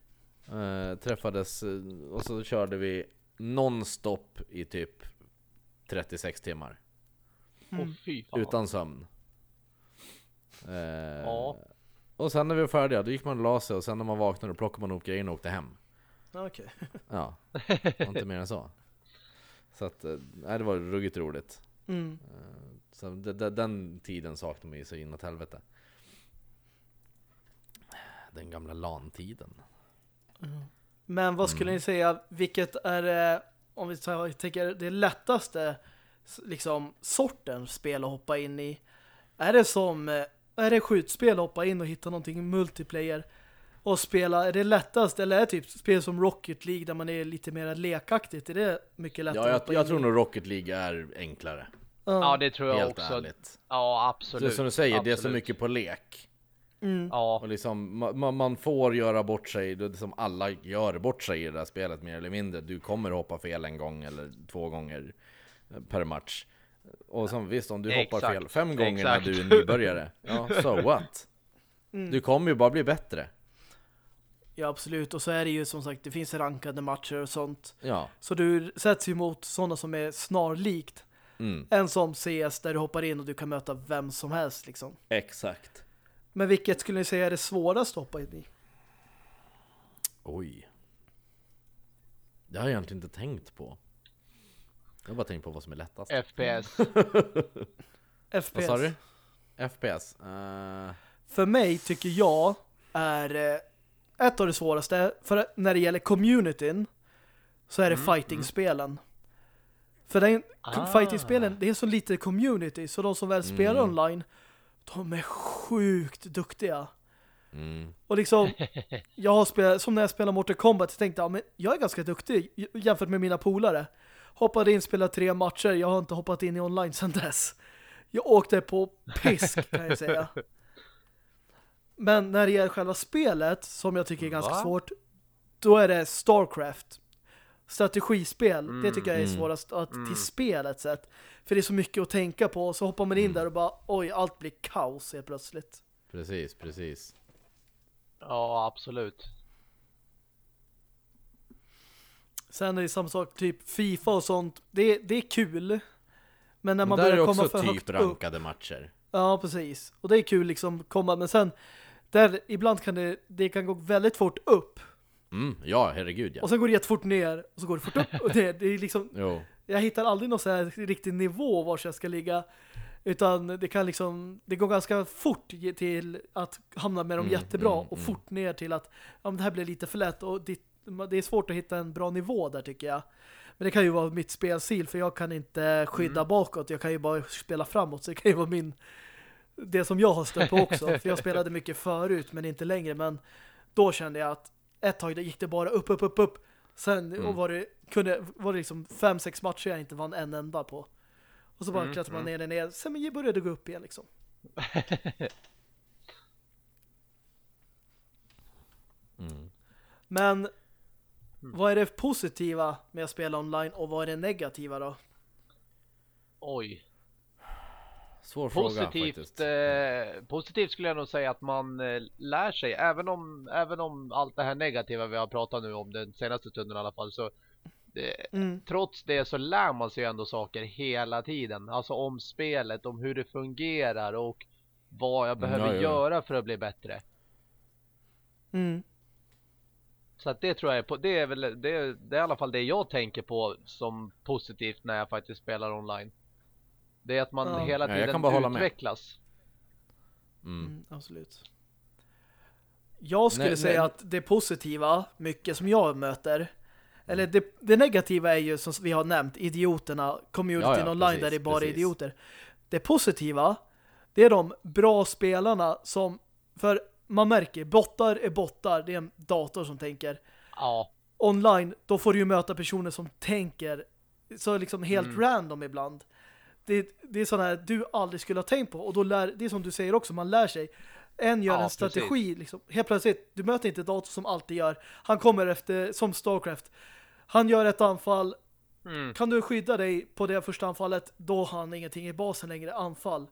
Eh, träffades eh, och så körde vi nonstop i typ 36 timmar. Fan. Utan sömn. Eh, Ja. Och sen när vi var färdiga, då gick man och la sig och sen när man vaknade då plockade man ihop grejerna och åkte hem. Ja, Okej. Ja, det var inte mer än så. Så att, eh, nej det var ruggigt roligt. Mm. Så de, de, den tiden saknar man ju så inåt helvete. Den gamla LAN-tiden. Men vad skulle Mm. ni säga, vilket är, eh, om vi tänker det lättaste liksom sorten spel att hoppa in i? Är det som, eh, är det skjutspel att hoppa in och hitta någonting multiplayer och spela, är det lättast eller är det typ spel som Rocket League där man är lite mer lekaktigt? Är det mycket lättare Ja, jag, jag tror nog Rocket League är enklare. Ja det tror jag Helt också. ärligt. Ja Så absolut. som du säger, det är så Absolut. mycket på lek. Mm. Ja. Och liksom, man, man får göra bort sig, det är som alla gör bort sig i det där spelet mer eller mindre. Du kommer hoppa fel en gång eller två gånger eh, per match. Och som visst, om du hoppar Exakt, fel fem gånger exakt. när du är nybörjare, ja, so what? Mm. Du kommer ju bara bli bättre. Ja, absolut. Och så är det ju som sagt, det finns rankade matcher och sånt. Ja, Så du sätts ju mot sådana som är snarlikt. Mm, En som CS där du hoppar in och du kan möta vem som helst liksom. exakt. Men vilket skulle ni säga är det svåraste att hoppa in i? Oj. Det har jag egentligen inte tänkt på. Jag har bara tänkt på vad som är lättast. FPS. FPS. Vad sa du? FPS? Eh, För mig tycker jag är eh, ett av det svåraste. För när det gäller communityn så är det fighting-spelen. För den, Ah. fighting-spelen, det är så lite community. Så de som väl spelar Mm. online, de är sjukt duktiga. Mm. Och liksom, jag har spelat, som när jag spelar Mortal Kombat, jag tänkte, ja, men jag är ganska duktig jämfört med mina polare. Hoppade in, spelade tre matcher, jag har inte hoppat in i online sedan dess. Jag åkte på pisk, kan jag säga. Men när det gäller själva spelet, som jag tycker är ganska Va? svårt, då är det Starcraft. Strategispel, det Mm. tycker jag är Mm. svårast att, Mm. till spelet sett. För det är så mycket att tänka på, så hoppar man in Mm. där och bara, oj, allt blir kaos helt plötsligt. Precis, precis. Ja, absolut. Sen är det samma sak, typ FIFA och sånt. Det, det är kul. Men när Men man där är börjar det komma också för typ högt upp. rankade matcher. Ja, precis. Och det är kul liksom komma. Men sen, där ibland kan det, det kan gå väldigt fort upp. Mm, ja, herregud ja. Och sen går det jättefort ner. Och så går det fort upp. Och det, det är liksom, Jo. jag hittar aldrig någon så här riktig nivå var jag ska ligga. Utan det kan liksom, det går ganska fort till att hamna med dem Mm, jättebra. mm, och mm. fort ner till att, ja men det här blir lite för lätt. Och det, det är svårt att hitta en bra nivå där tycker jag. Men det kan ju vara mitt spelstil för jag kan inte skydda Mm. bakåt. Jag kan ju bara spela framåt. Så det kan ju vara min det som jag har stött på också. för jag spelade mycket förut men inte längre. Men då kände jag att ett tag gick det bara upp, upp, upp, upp. Sen Mm. och var det, kunde, var det liksom fem, sex matcher jag inte vann en enda på. Och så bara Mm, klättrar man mm. ner, ner, ner. Sen började det gå upp igen liksom. Mm. Men vad är det positiva med att spela online och vad är det negativa då? Oj. Svår fråga Positivt, faktiskt. eh, positivt skulle jag nog säga att man eh, lär sig, även om, även om allt det här negativa vi har pratat nu om den senaste stunden i alla fall, så det, Mm. trots det så lär man sig ändå saker hela tiden. Alltså om spelet, om hur det fungerar och vad jag Mm, behöver ja. göra för att bli bättre. Mm. Så att det tror jag är på, det är väl, det, det är i alla fall det jag tänker på som positivt när jag faktiskt spelar online. Det är att man Ja. hela Ja, jag tiden kan bara hålla med. utvecklas. Mm. Mm, absolut. Jag skulle Nej, säga nej. att det positiva, mycket som jag möter, eller det, det negativa är ju som vi har nämnt, idioterna, communityn Ja, ja, online precis, där det är bara precis. idioter. Det positiva, det är de bra spelarna som, för man märker, bottar är bottar, det är en dator som tänker. Ja, Online, då får du ju möta personer som tänker så liksom helt Mm. random ibland. Det, det är sådana här du aldrig skulle ha tänkt på och då lär, det är som du säger också, man lär sig. En gör Ja, en strategi liksom. Helt plötsligt, du möter inte dator som alltid gör. Han kommer efter, som Starcraft. Han gör ett anfall. mm. Kan du skydda dig på det första anfallet, då har han ingenting i basen längre. Anfall.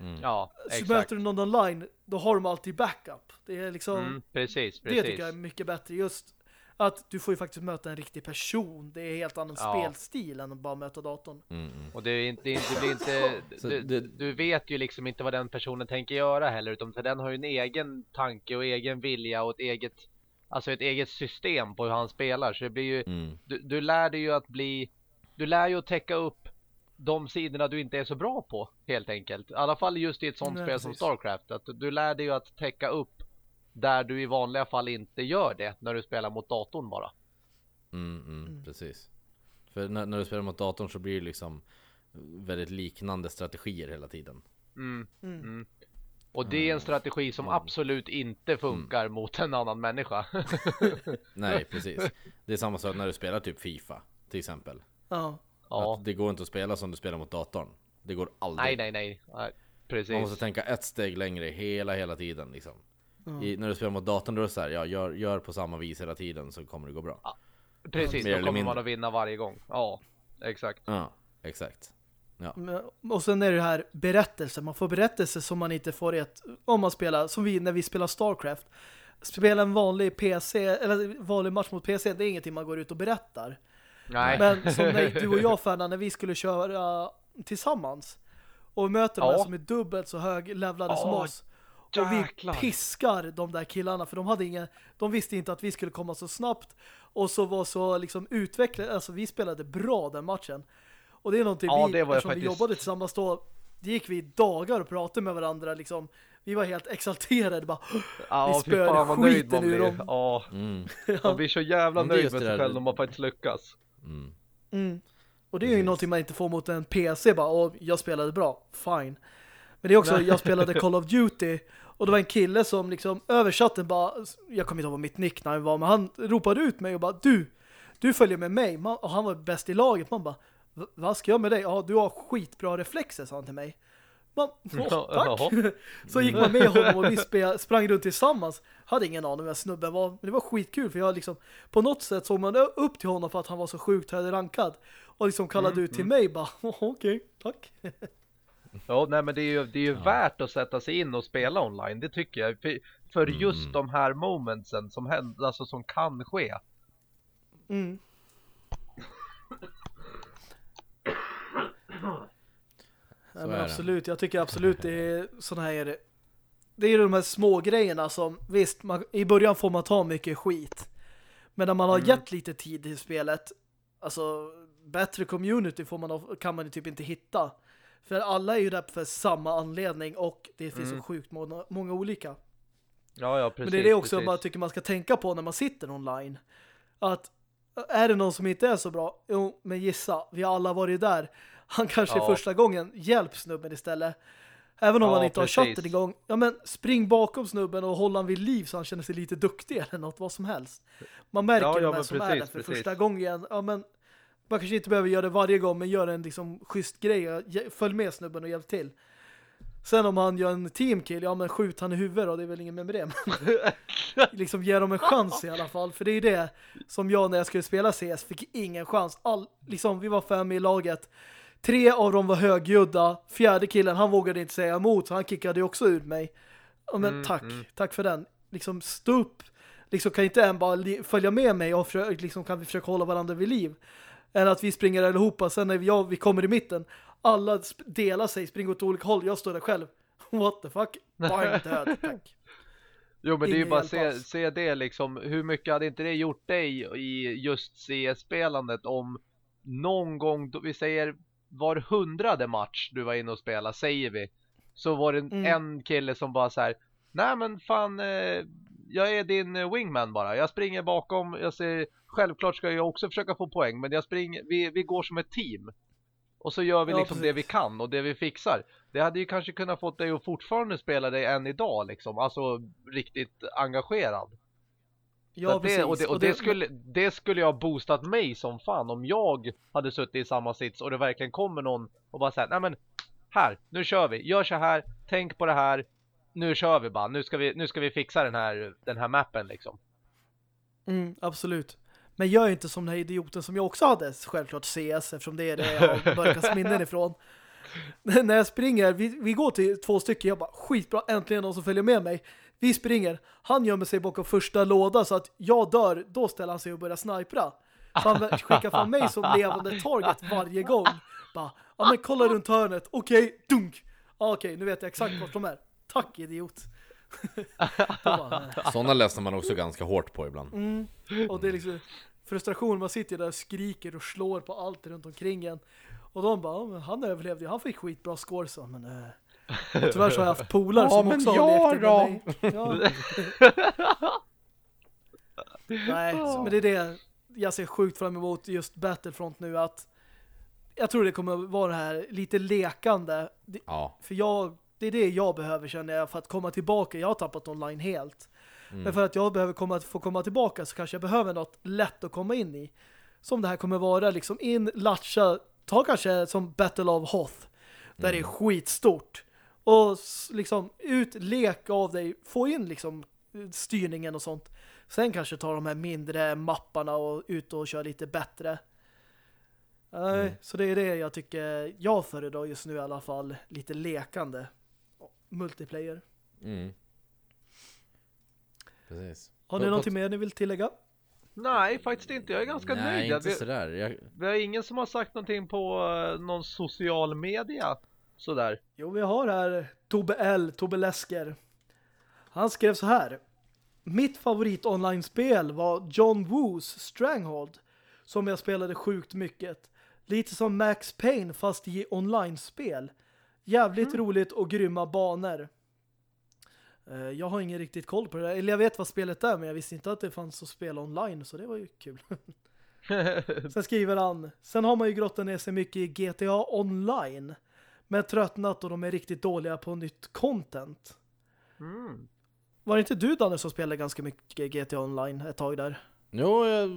Mm. ja Så exakt. möter du någon online, då har de alltid backup. Det är liksom, Mm, precis, det precis. tycker jag är mycket bättre. Just att du får ju faktiskt möta en riktig person. Det är helt annan Ja. spelstil än att bara möta datorn. Mm. Mm. Och det är inte, det blir inte du, det- du vet ju liksom inte vad den personen tänker göra heller utan för den har ju en egen tanke och egen vilja och ett eget alltså ett eget system på hur han spelar så det blir ju Mm. du, du lär dig ju att bli du lär ju att täcka upp de sidorna du inte är så bra på helt enkelt. I alla fall just i ett sånt Nej, spel som precis. Starcraft att du lär dig ju att täcka upp där du i vanliga fall inte gör det när du spelar mot datorn bara. Mm, mm, Mm. precis. För när, när du spelar mot datorn så blir det liksom väldigt liknande strategier hela tiden. Mm. Mm. Mm. Och det är en strategi som Mm. absolut inte funkar mot en annan människa. Nej, precis. Det är samma sak när du spelar typ FIFA, till exempel. Ja. ja. Det går inte att spela som du spelar mot datorn. Det går aldrig. Nej, nej, nej. nej. Precis. Man måste tänka ett steg längre hela, hela tiden liksom. Ja. I, när du spelar mot datorn då är det så här, ja, gör, gör på samma vis hela tiden så kommer det gå bra. Precis, mer då kommer man att vinna varje gång. Ja, exakt. Ja, exakt. Men- Och sen är det här berättelser. Man får berättelser som man inte får i ett, om man spelar, som vi när vi spelar Starcraft. Spela en vanlig PC, eller vanlig match mot PC, det är ingenting man går ut och berättar. Nej. Men som när du och jag Fernan, när vi skulle köra tillsammans och möter de Ja. här som är dubbelt så hög levlade som Ja, oss. Och vi piskar de där killarna för de hade ingen, de visste inte att vi skulle komma så snabbt och så var så liksom utvecklade, alltså vi spelade bra den matchen. Och det är någonting Ja, vi, det var eftersom vi faktiskt- jobbade tillsammans då, det gick vi dagar och pratade med varandra liksom. Vi var helt exalterade bara. vi Ja, fy spöade fan vad nöjd skiten man ur dem. Ja, Mm, man blir så jävla nöjd med sig själv om man faktiskt lyckas. mm. Mm. Och det är ju Precis. någonting man inte får mot en PC bara, och jag spelade bra, fine. Men det är också, jag spelade Call of Duty och det var en kille som liksom översatte bara, jag kommer inte ihåg vad mitt nickname var, men han ropade ut mig och bara, du, du följer med mig. Man, och han var bäst i laget. Man bara, vad ska jag med dig? Ja, du har skitbra reflexer, sa han till mig. Man, tack! Så gick man med honom och vi sprang runt tillsammans. Hade ingen aning vem snubben var, men det var skitkul för jag liksom, på något sätt såg man upp till honom för att han var så sjukt högt rankad. Och liksom kallade mm, ut till mm. mig bara, okej, okay, tack. Ja, nej men det är ju, det är ju ja. värt att sätta sig in och spela online, det tycker jag. För, för mm. just de här momentsen som händer, alltså som kan ske. Mm. Ja, men absolut, jag tycker absolut det är sådana här det är de här små grejerna som visst, man, i början får man ta mycket skit. Men när man har mm. gett lite tid i spelet alltså bättre community får man, kan man ju typ inte hitta. För alla är ju där för samma anledning och det finns mm. så sjukt många, många olika. Ja, ja, precis. Men det är det också precis. man tycker man ska tänka på när man sitter online. Att är det någon som inte är så bra? Jo, men gissa, vi har alla varit där. Han kanske ja. första gången hjälp snubben istället. Även om ja, han inte precis. har chatten igång. Ja, men spring bakom snubben och hålla han vid liv så han känner sig lite duktig eller något, vad som helst. Man märker ja, ja, de som precis, är där för precis. första gången. Ja, men man kanske inte behöver göra det varje gång, men gör en liksom schysst grej. Följ med snubben och hjälp till. Sen om han gör en teamkill, ja men skjut han i huvudet och det är väl ingen med det. Men liksom ge dem en chans i alla fall. För det är det som jag när jag skulle spela CS fick ingen chans. All, liksom, vi var fem i laget. Tre av dem var högljudda. Fjärde killen, han vågade inte säga emot så han kickade också ut mig. Ja, men mm, tack, mm. tack för den. Liksom stå upp. Liksom kan inte en bara följa med mig och liksom kan vi försöka hålla varandra vid liv. Än att vi springer allihopa. Sen när vi, ja, vi kommer i mitten alla delar sig, springer åt olika håll. Jag står där själv. What the fuck? Bang, död, tack. Jo men Ingen det är ju bara se, se det liksom. Hur mycket hade inte det gjort dig i just CS-spelandet om någon gång, vi säger var hundrade match du var inne och spela, säger vi. Så var det mm. en kille som bara så här, nej men fan, eh, jag är din eh, wingman bara. Jag springer bakom, jag ser, självklart ska jag också försöka få poäng, men jag springer, vi, vi går som ett team. Och så gör vi liksom ja, det vi kan och det vi fixar. Det hade ju kanske kunnat få dig att fortfarande spela dig än idag liksom. Alltså riktigt engagerad. Ja, precis. Det, och, det, och, och det, det, skulle, det skulle jag ha boostat mig som fan om jag hade suttit i samma sits och det verkligen kommer någon och bara säger nej men här, nu kör vi. Gör så här, tänk på det här. Nu kör vi bara. Nu ska vi, nu ska vi fixa den här, den här mappen liksom. Mm, absolut. Men gör inte som den här idioten som jag också hade självklart CS eftersom det är det jag har mörkast minnen ifrån. När jag springer, vi, vi går till två stycken, jag bara skitbra, äntligen någon som följer med mig. Vi springer, han gömmer sig bakom första låda så att jag dör, då ställer han sig och börjar snipra. Så han skickar från mig som levande target varje gång. Bara, ja men kolla runt hörnet, okej, okay, dunk. Okej, okay, nu vet jag exakt vart de är. Tack idiot. Sådana läser man också ganska hårt på ibland. Mm. Och det är liksom frustration, man sitter där och skriker och slår på allt runt omkring en. Och de bara, han överlevde han fick skitbra score så, men äh. Och tyvärr så har jag haft polare som också har lekt med mig. Ja. Nej, men det är det jag ser sjukt fram emot just Battlefront nu att jag tror det kommer vara det här lite lekande. Ja. För jag det är det jag behöver känner jag för att komma tillbaka. Jag har tappat online helt. Mm. Men för att jag behöver komma, få komma tillbaka så kanske jag behöver något lätt att komma in i. Som det här kommer vara. Liksom in, latcha, ta kanske som Battle of Hoth. Där mm. det är skitstort. Och liksom ut, leka av dig. Få in liksom styrningen och sånt. Sen kanske ta de här mindre mapparna och ut och köra lite bättre. Mm. Så det är det jag tycker jag föredrar just nu i alla fall. Lite lekande multiplayer. Mm. Precis. Har ni någonting mer ni vill tillägga? Nej, faktiskt inte. Jag är ganska Nej, nöjd. Inte sådär. Jag... Vi har ingen som har sagt någonting på uh, någon social media. Sådär. Jo, vi har här Tobbe L. Tobbe Lesker. Han skrev så här. Mitt favorit online-spel var John Woos Stranghold. Som jag spelade sjukt mycket. Lite som Max Payne fast i online-spel. Jävligt mm. roligt och grymma banor. Eh, jag har ingen riktigt koll på det där. Eller jag vet vad spelet är men jag visste inte att det fanns att spela online så det var ju kul. sen skriver han Sen har man ju grottat ner sig mycket i GTA Online. men tröttnat och de är riktigt dåliga på nytt content. Mm. Var det inte du Danne som spelade ganska mycket GTA Online ett tag där? Jo, jag,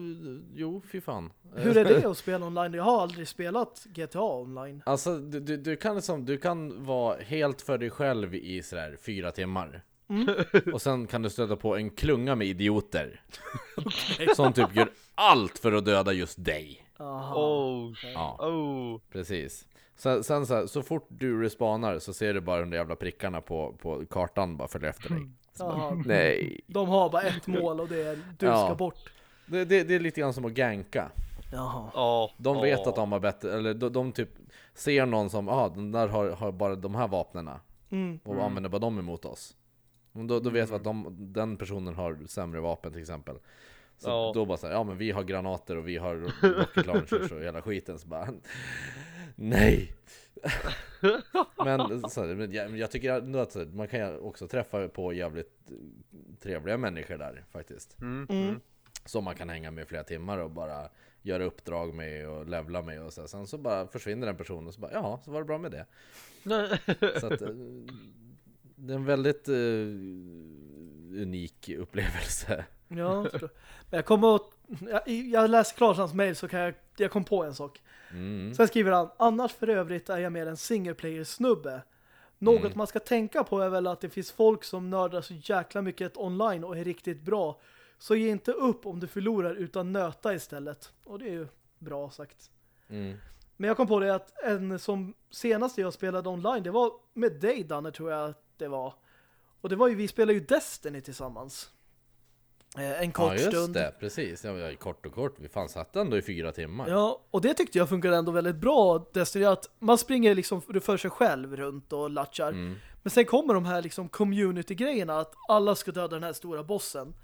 jo, fy fan. Hur är det att spela online? Jag har aldrig spelat GTA Online. Alltså, du, du, du, kan liksom, du kan vara helt för dig själv i sådär fyra timmar. Mm. Och sen kan du stöta på en klunga med idioter. Som typ gör allt för att döda just dig. Aha. Oh, Ja, oh. precis. Sen, sen så, här, så fort du respawnar så ser du bara de där jävla prickarna på, på kartan bara följa efter dig. Aha. Nej. De har bara ett mål och det är du Ja. ska bort. Det, det, det är lite grann som att ganka. Jaha. Ja, De vet ja. att de har bättre, eller de, de typ ser någon som, ja den där har, har bara de här vapnena Mm. och använder bara dem emot oss. Och Då, då vet vi att de, den personen har sämre vapen till exempel. Så Ja. då bara såhär, ja men vi har granater och vi har rocket launchers och hela skiten. Så bara, nej! men, så, här, men jag, jag tycker ändå att så här, man kan också träffa på jävligt trevliga människor där faktiskt. Mm. Som man kan hänga med i flera timmar och bara göra uppdrag med och levla med och så. Sen så bara försvinner den personen och så bara, ja, så var det bra med det. Så att, eh, det är en väldigt eh, unik upplevelse. Ja, jag jag kommer att, jag, jag läser klart hans mail så kan jag, jag kom på en sak. Mm. Sen skriver han, annars för övrigt är jag mer en single player snubbe. Något Mm. man ska tänka på är väl att det finns folk som nördar så jäkla mycket online och är riktigt bra. Så ge inte upp om du förlorar utan nöta istället. Och det är ju bra sagt. Mm. Men jag kom på det att en som senaste jag spelade online, det var med dig Danne tror jag att det var. Och det var ju, vi spelade ju Destiny tillsammans. Eh, en kort Ja just stund. det, precis. Ja, kort och kort. Vi fan satt ändå i fyra timmar. Ja, och det tyckte jag funkade ändå väldigt bra Destiny, att man springer liksom för sig själv runt och latchar. Mm. Men sen kommer de här liksom community-grejerna att alla ska döda den här stora bossen.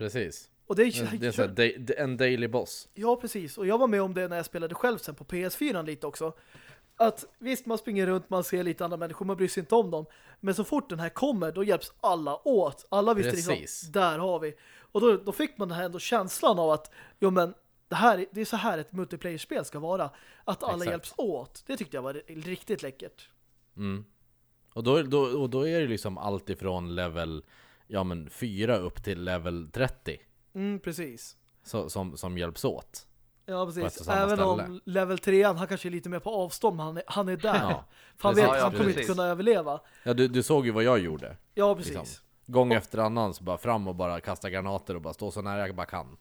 Precis. Och det är, Det är så här, da- en daily boss. Ja, precis. Och jag var med om det när jag spelade själv sen på PS4 lite också. Att visst, man springer runt, man ser lite andra människor, man bryr sig inte om dem. Men så fort den här kommer, då hjälps alla åt. Alla visste Precis. liksom, där har vi. Och då, då fick man den här ändå känslan av att, jo men, det, här, det är så här ett multiplayer-spel ska vara. Att alla Exakt. hjälps åt. Det tyckte jag var riktigt läckert. Mm. Och, då, då, och då är det liksom allt ifrån level ja, men 4 upp till level 30 Mm, precis. så, som, som hjälps åt. Ja, precis. och Även ställe. om level 3 han kanske är lite mer på avstånd, han är, han är där. Ja, För han precis. vet att Ja, han ja, kommer inte precis. kunna överleva. ja du, du såg ju vad jag gjorde. Ja, precis. Liksom. Gång efter annan så bara fram och bara kasta granater och bara stå så nära jag bara kan.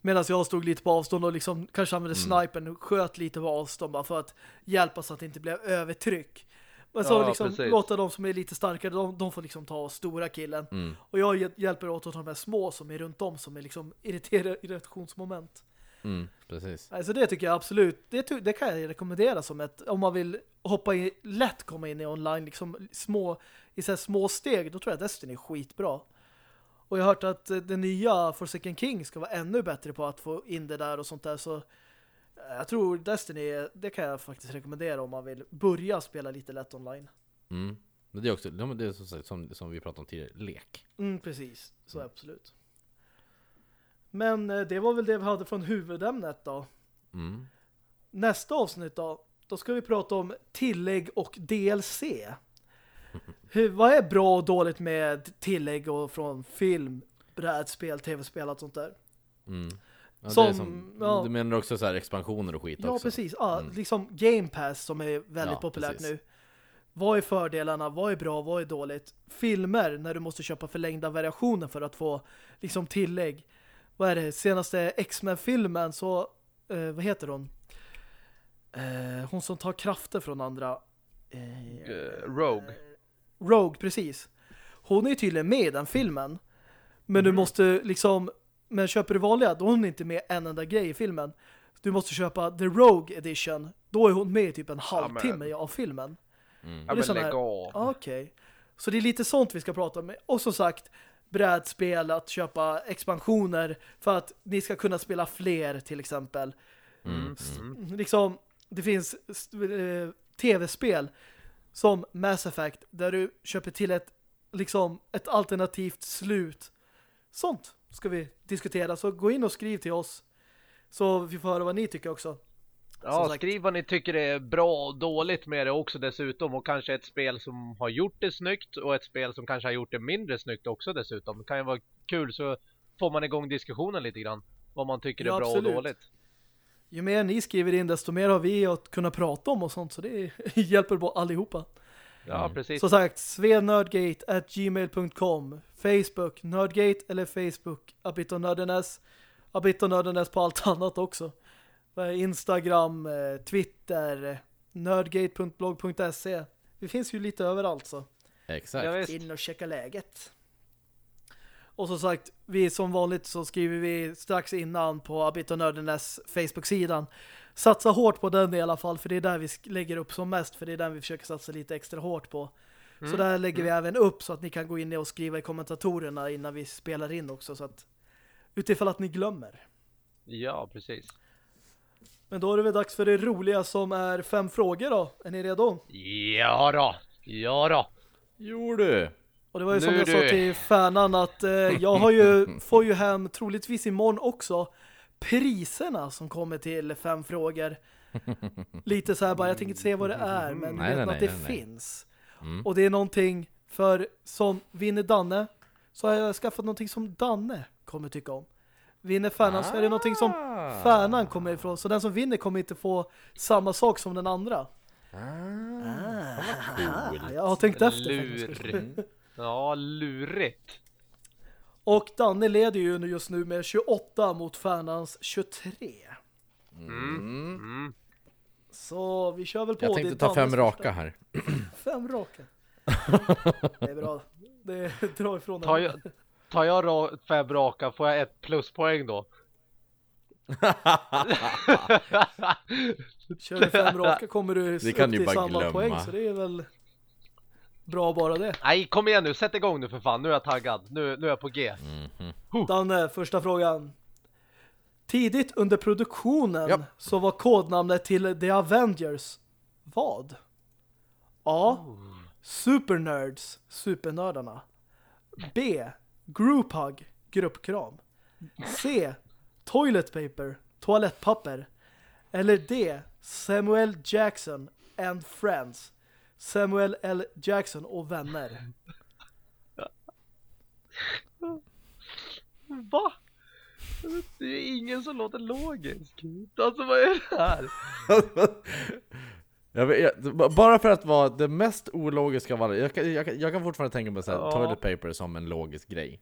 Medan jag stod lite på avstånd och liksom kanske använde Mm. snipern och sköt lite på avstånd bara för att hjälpa så att det inte blev övertryck. Men så Ja, liksom precis. låta de som är lite starkare, de, de får liksom ta stora killen. Mm. Och jag hjäl- hjälper åt de här små som är runt om som är liksom irriter- irritationsmoment. Mm, precis. Alltså det tycker jag absolut, det, det kan jag rekommendera som ett, om man vill hoppa in, lätt komma in i online, liksom små, i så små steg, då tror jag Destiny är skitbra. Och jag har hört att eh, den nya Forsaken King ska vara ännu bättre på att få in det där och sånt där, så jag tror Destiny, det kan jag faktiskt rekommendera om man vill börja spela lite lätt online. Mm. Men det är också, det är som, sagt, som, som vi pratade om tidigare, lek. Mm, precis. Så absolut. Men eh, det var väl det vi hade från huvudämnet då. Mm. Nästa avsnitt då, då ska vi prata om tillägg och DLC. Hur, vad är bra och dåligt med tillägg och från film, brädspel, tv-spel och sånt där? Mm. Ja, Som- som, ja. Du menar också så här expansioner och skit Ja, också? precis. Ja, Mm. Liksom Game Pass som är väldigt Ja, populärt precis. nu. Vad är fördelarna? Vad är bra? Vad är dåligt? Filmer, när du måste köpa förlängda variationer för att få liksom tillägg. Vad är det? Senaste X-Men-filmen så, eh, vad heter hon? Eh, hon som tar krafter från andra. Eh, Eh, Rogue. Rogue, precis. Hon är ju tydligen med i den filmen. Men du Mhm. måste liksom, men köper du vanliga, då är hon inte med en enda grej i filmen. Du måste köpa The Rogue Edition. Då är hon med i typ en halvtimme av filmen. Mm. Ja men lägg av. Okej. Så det är lite sånt vi ska prata om. Och som sagt, brädspel, att köpa expansioner för att ni ska kunna spela fler till exempel. Mm. Mm. Liksom, det finns eh, tv-spel som Mass Effect där du köper till ett liksom ett alternativt slut. Sånt ska vi diskutera. Så gå in och skriv till oss så vi får höra vad ni tycker också. Ja, skriv vad ni tycker är bra och dåligt med det också dessutom och kanske ett spel som har gjort det snyggt och ett spel som kanske har gjort det mindre snyggt också dessutom. Det kan ju vara kul så får man igång diskussionen lite grann. Vad man tycker Ja, är bra absolut. och dåligt. Ju mer ni skriver in desto mer har vi att kunna prata om och sånt så det hjälper på allihopa. Ja, precis. Som sagt, svenördgate at gmail.com Facebook, Nerdgate eller Facebook abitonördenes abitonördenes på allt annat också. Eh, Instagram, eh, Twitter, eh, nerdgate.blog.se Vi finns ju lite överallt så. Exakt. Ja. In och checka läget. Och som sagt, vi som vanligt så skriver vi strax innan på Abitonördenes Facebook-sidan. Satsa hårt på den i alla fall, för det är där vi lägger upp som mest, för det är den vi försöker satsa lite extra hårt på. Så där lägger vi även upp så att ni kan gå in och skriva i kommentatorerna innan vi spelar in också, så att utifall att ni glömmer. Ja, precis. Men då är det väl dags för det roliga som är fem frågor då. Är ni redo? Ja då. Ja då. Jo du! Och det var ju som Nu jag du. sa till fanan att eh, jag har ju, får ju hem troligtvis imorgon också priserna som kommer till fem frågor. Lite så här bara, jag tänker inte säga vad det är, men Nej, vet nej, att det nej, finns. Mm. Och det är någonting för som vinner Danne så har jag skaffat någonting som Danne kommer tycka om. Vinner fanan så är det någonting som Ah. fanan kommer ifrån. Så den som vinner kommer inte få samma sak som den andra. Ah, Ah, jag har tänkt efter. Lur. Ja, lurigt. Och Danne leder ju nu just nu med 28 mot Färnans 23. Mm. Mm. Så vi kör väl på. Jag Det är tänkte ta fem raka första. här. Fem raka. Det är bra. Det drar ifrån Tar jag, tar jag ra- fem raka får jag ett pluspoäng då. Kör du fem raka kommer du upp till samma glömma. poäng. Så det är väl bra bara det. Nej, kom igen nu. Sätt igång nu för fan. Nu är jag taggad. Nu, nu är jag på G. Mhm. Danne, första frågan. Tidigt under produktionen Japp. så var kodnamnet till The Avengers vad? A. Supernerds, supernördarna. B. Grouphug, gruppkram. C. Toilet paper, toalettpapper. Eller D. Samuel Jackson and Friends. Samuel L. Jackson och vänner. Va? Det är ingen som låter logisk. Alltså vad är det här? jag vet, bara för att vara det mest ologiska av alla, jag, kan- jag, jag kan fortfarande tänka mig så här, Ja. toilet paper som en logisk grej.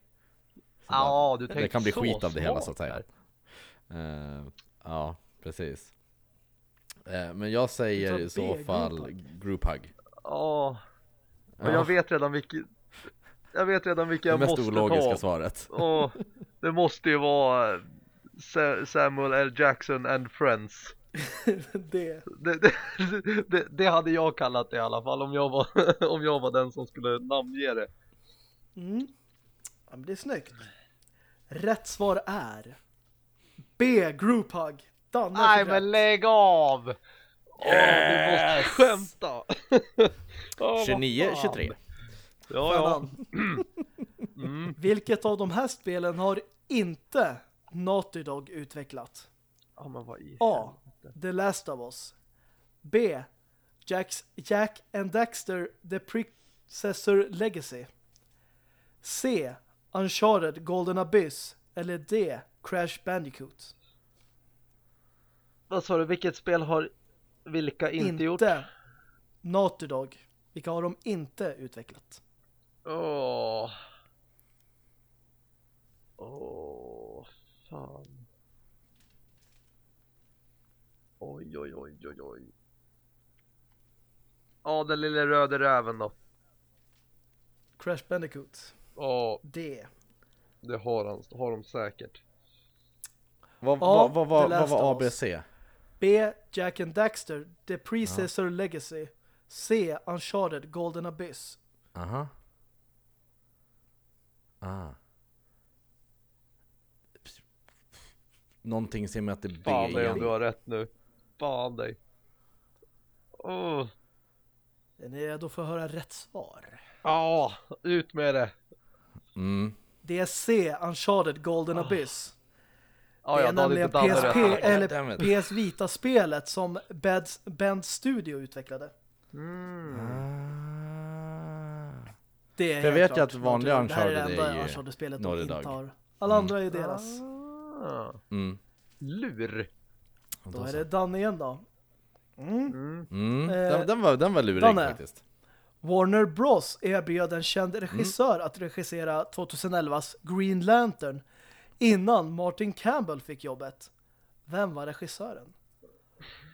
Ja, du Det tänkte kan bli så skit av det hela så att säga. Eh, ja, precis. Eh, men jag säger i så fall group group hug. Ja, och Ja. jag vet redan vilket Jag vet redan vilka Det jag mest måste ologiska ta. svaret. Åh, det måste ju vara Sa- Samuel L. Jackson and Friends. Det. Det, det, det, det hade jag kallat det i alla fall om jag var, om jag var den som skulle namnge det. Mm. Ja, men det är snyggt. Rätt svar är B. Grouphug. Danne Nej men lägg av! Åh, du måste skämta! Åh, vad 29, fan. 23. Ja, ja. Mm. Vilket av de här spelen har inte Naughty Dog utvecklat? ja men vad i A. The Last of Us. B. Jack's, Jack and Daxter The Predecessor Legacy. C. Uncharted Golden Abyss. Eller D. Crash Bandicoot. Vad sa du, vilket spel har vilka inte, Inte, gjort? Naughty Dog. Vilka har de inte utvecklat? Åh. Åh, fan. Oj, oj, oj, oj, oj. Ja, den lilla röda räven då. Crash Bandicoot. Ja, D. det har, han, har de säkert. Vad, Ja, vad, vad, vad, var. ABC? B. Jack and Daxter The Predecessor Legacy. C. Uncharted Golden Abyss. Aha. Ah. Någonting säger mig att det är B Fan dig om du har rätt nu. Fan dig. Åh. Är ni redo för att höra rätt svar? Ja, ut med det. Mm. Det är C. Uncharted Golden Abyss. Ja, det ja, är hade nämligen PSP, eller. PS Vita-spelet som Bend, Bend Studio utvecklade. Mm. Ah. Det är jag vet ju att vanliga. Det här är det Uncharted är ju Uncharted-spelet de inte har. Alla Mm. andra är deras. Ah. Mm. Lur. Då är det Danne igen då. Mm. Mm. Mm. Eh, Den, den, var, den var lurig Danne. faktiskt. Warner Bros erbjöd en känd Mm. regissör att regissera 2011s Green Lantern innan Martin Campbell fick jobbet. Vem var regissören?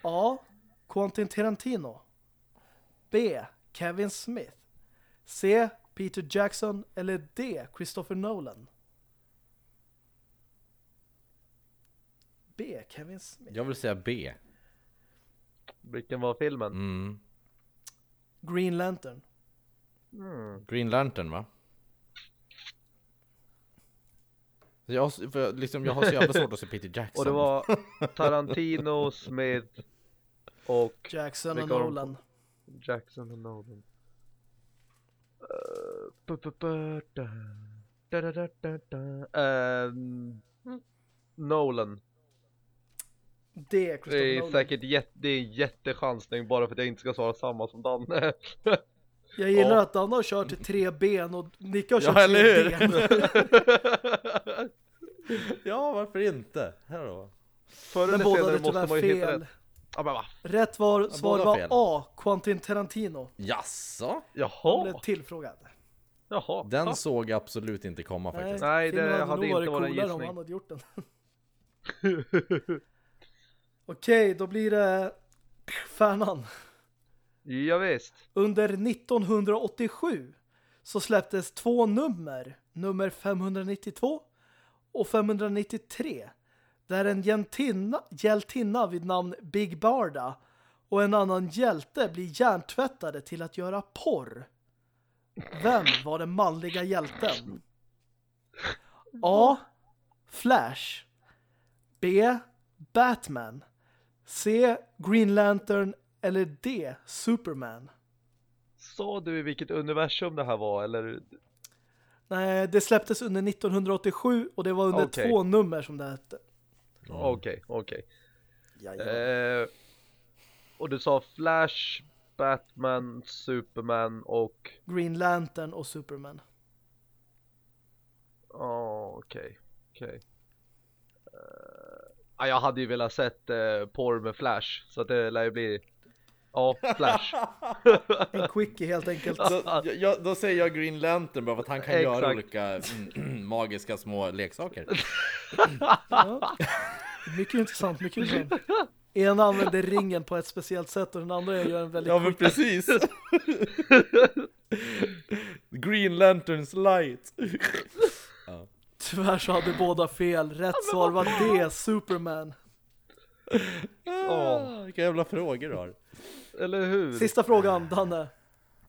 A. Quentin Tarantino B. Kevin Smith C. Peter Jackson eller D. Christopher Nolan B. Kevin Smith Jag vill säga B. Vilken var filmen? Mm. Green Lantern Mm. Green Lantern va? Jag, för liksom, jag har så jävla svårt att se Peter Jackson. Och det var Tarantino, Smith och Jackson och Nolan Jackson och Nolan. Bu- bu- bu- da. Da- da- da- da- da. Nolan. Det är Nolan säkert jätte, det är en jättechansning bara för att jag inte ska svara samma som Danne. Jag gillar Ja. att Danne har kört till tre ben och Nicke har Ja, kört eller tre ben. Ja, varför inte? Här då. Förr Men eller båda senare hade måste man ju hitta fel. rätt. Ja men va? Rätt var, svar var fel. A. Quentin Tarantino. Jaså? Jaha, blev tillfrågad. jaha. Den Ja. såg jag absolut inte komma faktiskt. Nej, det hade nog inte varit varit en coolare om gissning. han hade gjort den. Okej, då blir det Färnan. Ja, visst. Under 1987 så släpptes två nummer, nummer 592 och 593, där en hjältinna, hjältinna vid namn Big Barda och en annan hjälte blir hjärntvättade till att göra porr. Vem var den manliga hjälten? A. Flash B. Batman C. Green Lantern eller D. Superman Sa du i vilket universum det här var eller? Nej, det släpptes under 1987 och det var under Okej. två nummer som det hette. Okej, okej. Eh, och du sa Flash, Batman, Superman och... Green Lantern och Superman. Ja, okej. Okej. Eh, ja, jag hade ju velat sett uh, porr med Flash, så det lär ju bli... Ja, Flash. En quickie helt enkelt. Då, jag- då säger jag Green Lantern bara för att han kan göra Exakt. olika mm, magiska små leksaker. Ja. Mycket intressant, mycket intressant. En använder ringen på ett speciellt sätt och den andra gör en väldigt Ja men precis! Green Lanterns light! Tyvärr så hade båda fel. Rätt svar var D. Superman. Åh, vilka jävla frågor du har. Eller hur? Sista frågan, Danne.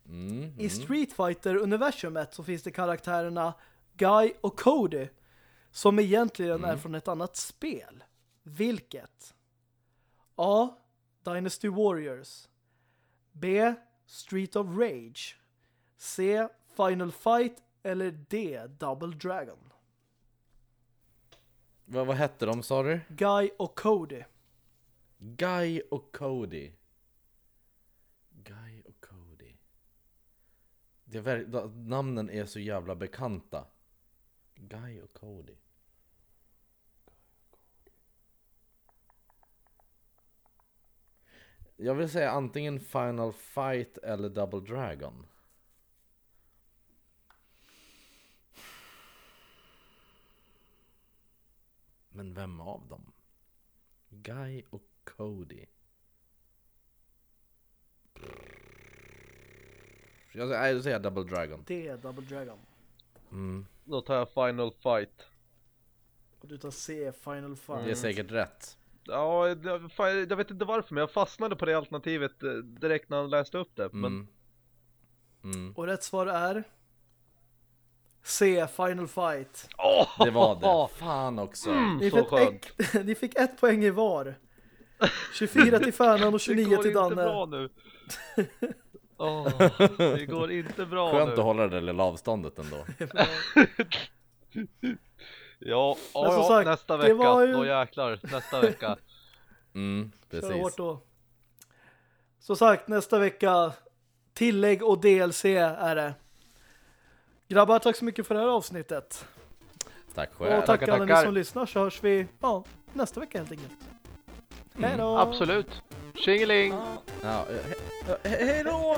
Mm, I Street Fighter-universumet så finns det karaktärerna Guy och Cody som egentligen är från ett annat spel. Vilket? A. Dynasty Warriors B. Street of Rage C. Final Fight eller D. Double Dragon vad, vad hette de sa du? Guy och Cody Guy och Cody. Guy och Cody. Det är namnen är så jävla bekanta. Guy och Cody. Jag vill säga antingen Final Fight eller Double Dragon. Men vem av dem? Guy och Cody. Jag säger, säger Double Dragon. D. Double Dragon Mm. Då tar jag Final Fight. och du tar C. Final Fight Det är säkert rätt. Ja, det- jag vet inte varför men jag fastnade på det alternativet eh, direkt när han läste upp det. Men Mm. Mm. och rätt svar är C. Final Fight Åh! Det var det. Fan också. Ni så fick, ett, ni fick ett poäng i var 24 till Färnan och Det 29 går till inte Danne bra nu. Åh, det går inte bra Skönt nu. att hålla det lilla avståndet ändå. Ja, ja, Men som ja sagt, nästa det vecka. var ju- Då jäklar, nästa vecka. Mm, Kör precis. hårt då. Som sagt, nästa vecka tillägg och DLC är det. Grabbar, tack så mycket för det här avsnittet. Tack Och själv. tack Tackar, alla ni tackar. som lyssnar så hörs vi ja, nästa vecka helt enkelt. Mm. Hej då! Absolut. Tjingeling! Ja, he- he- hej då!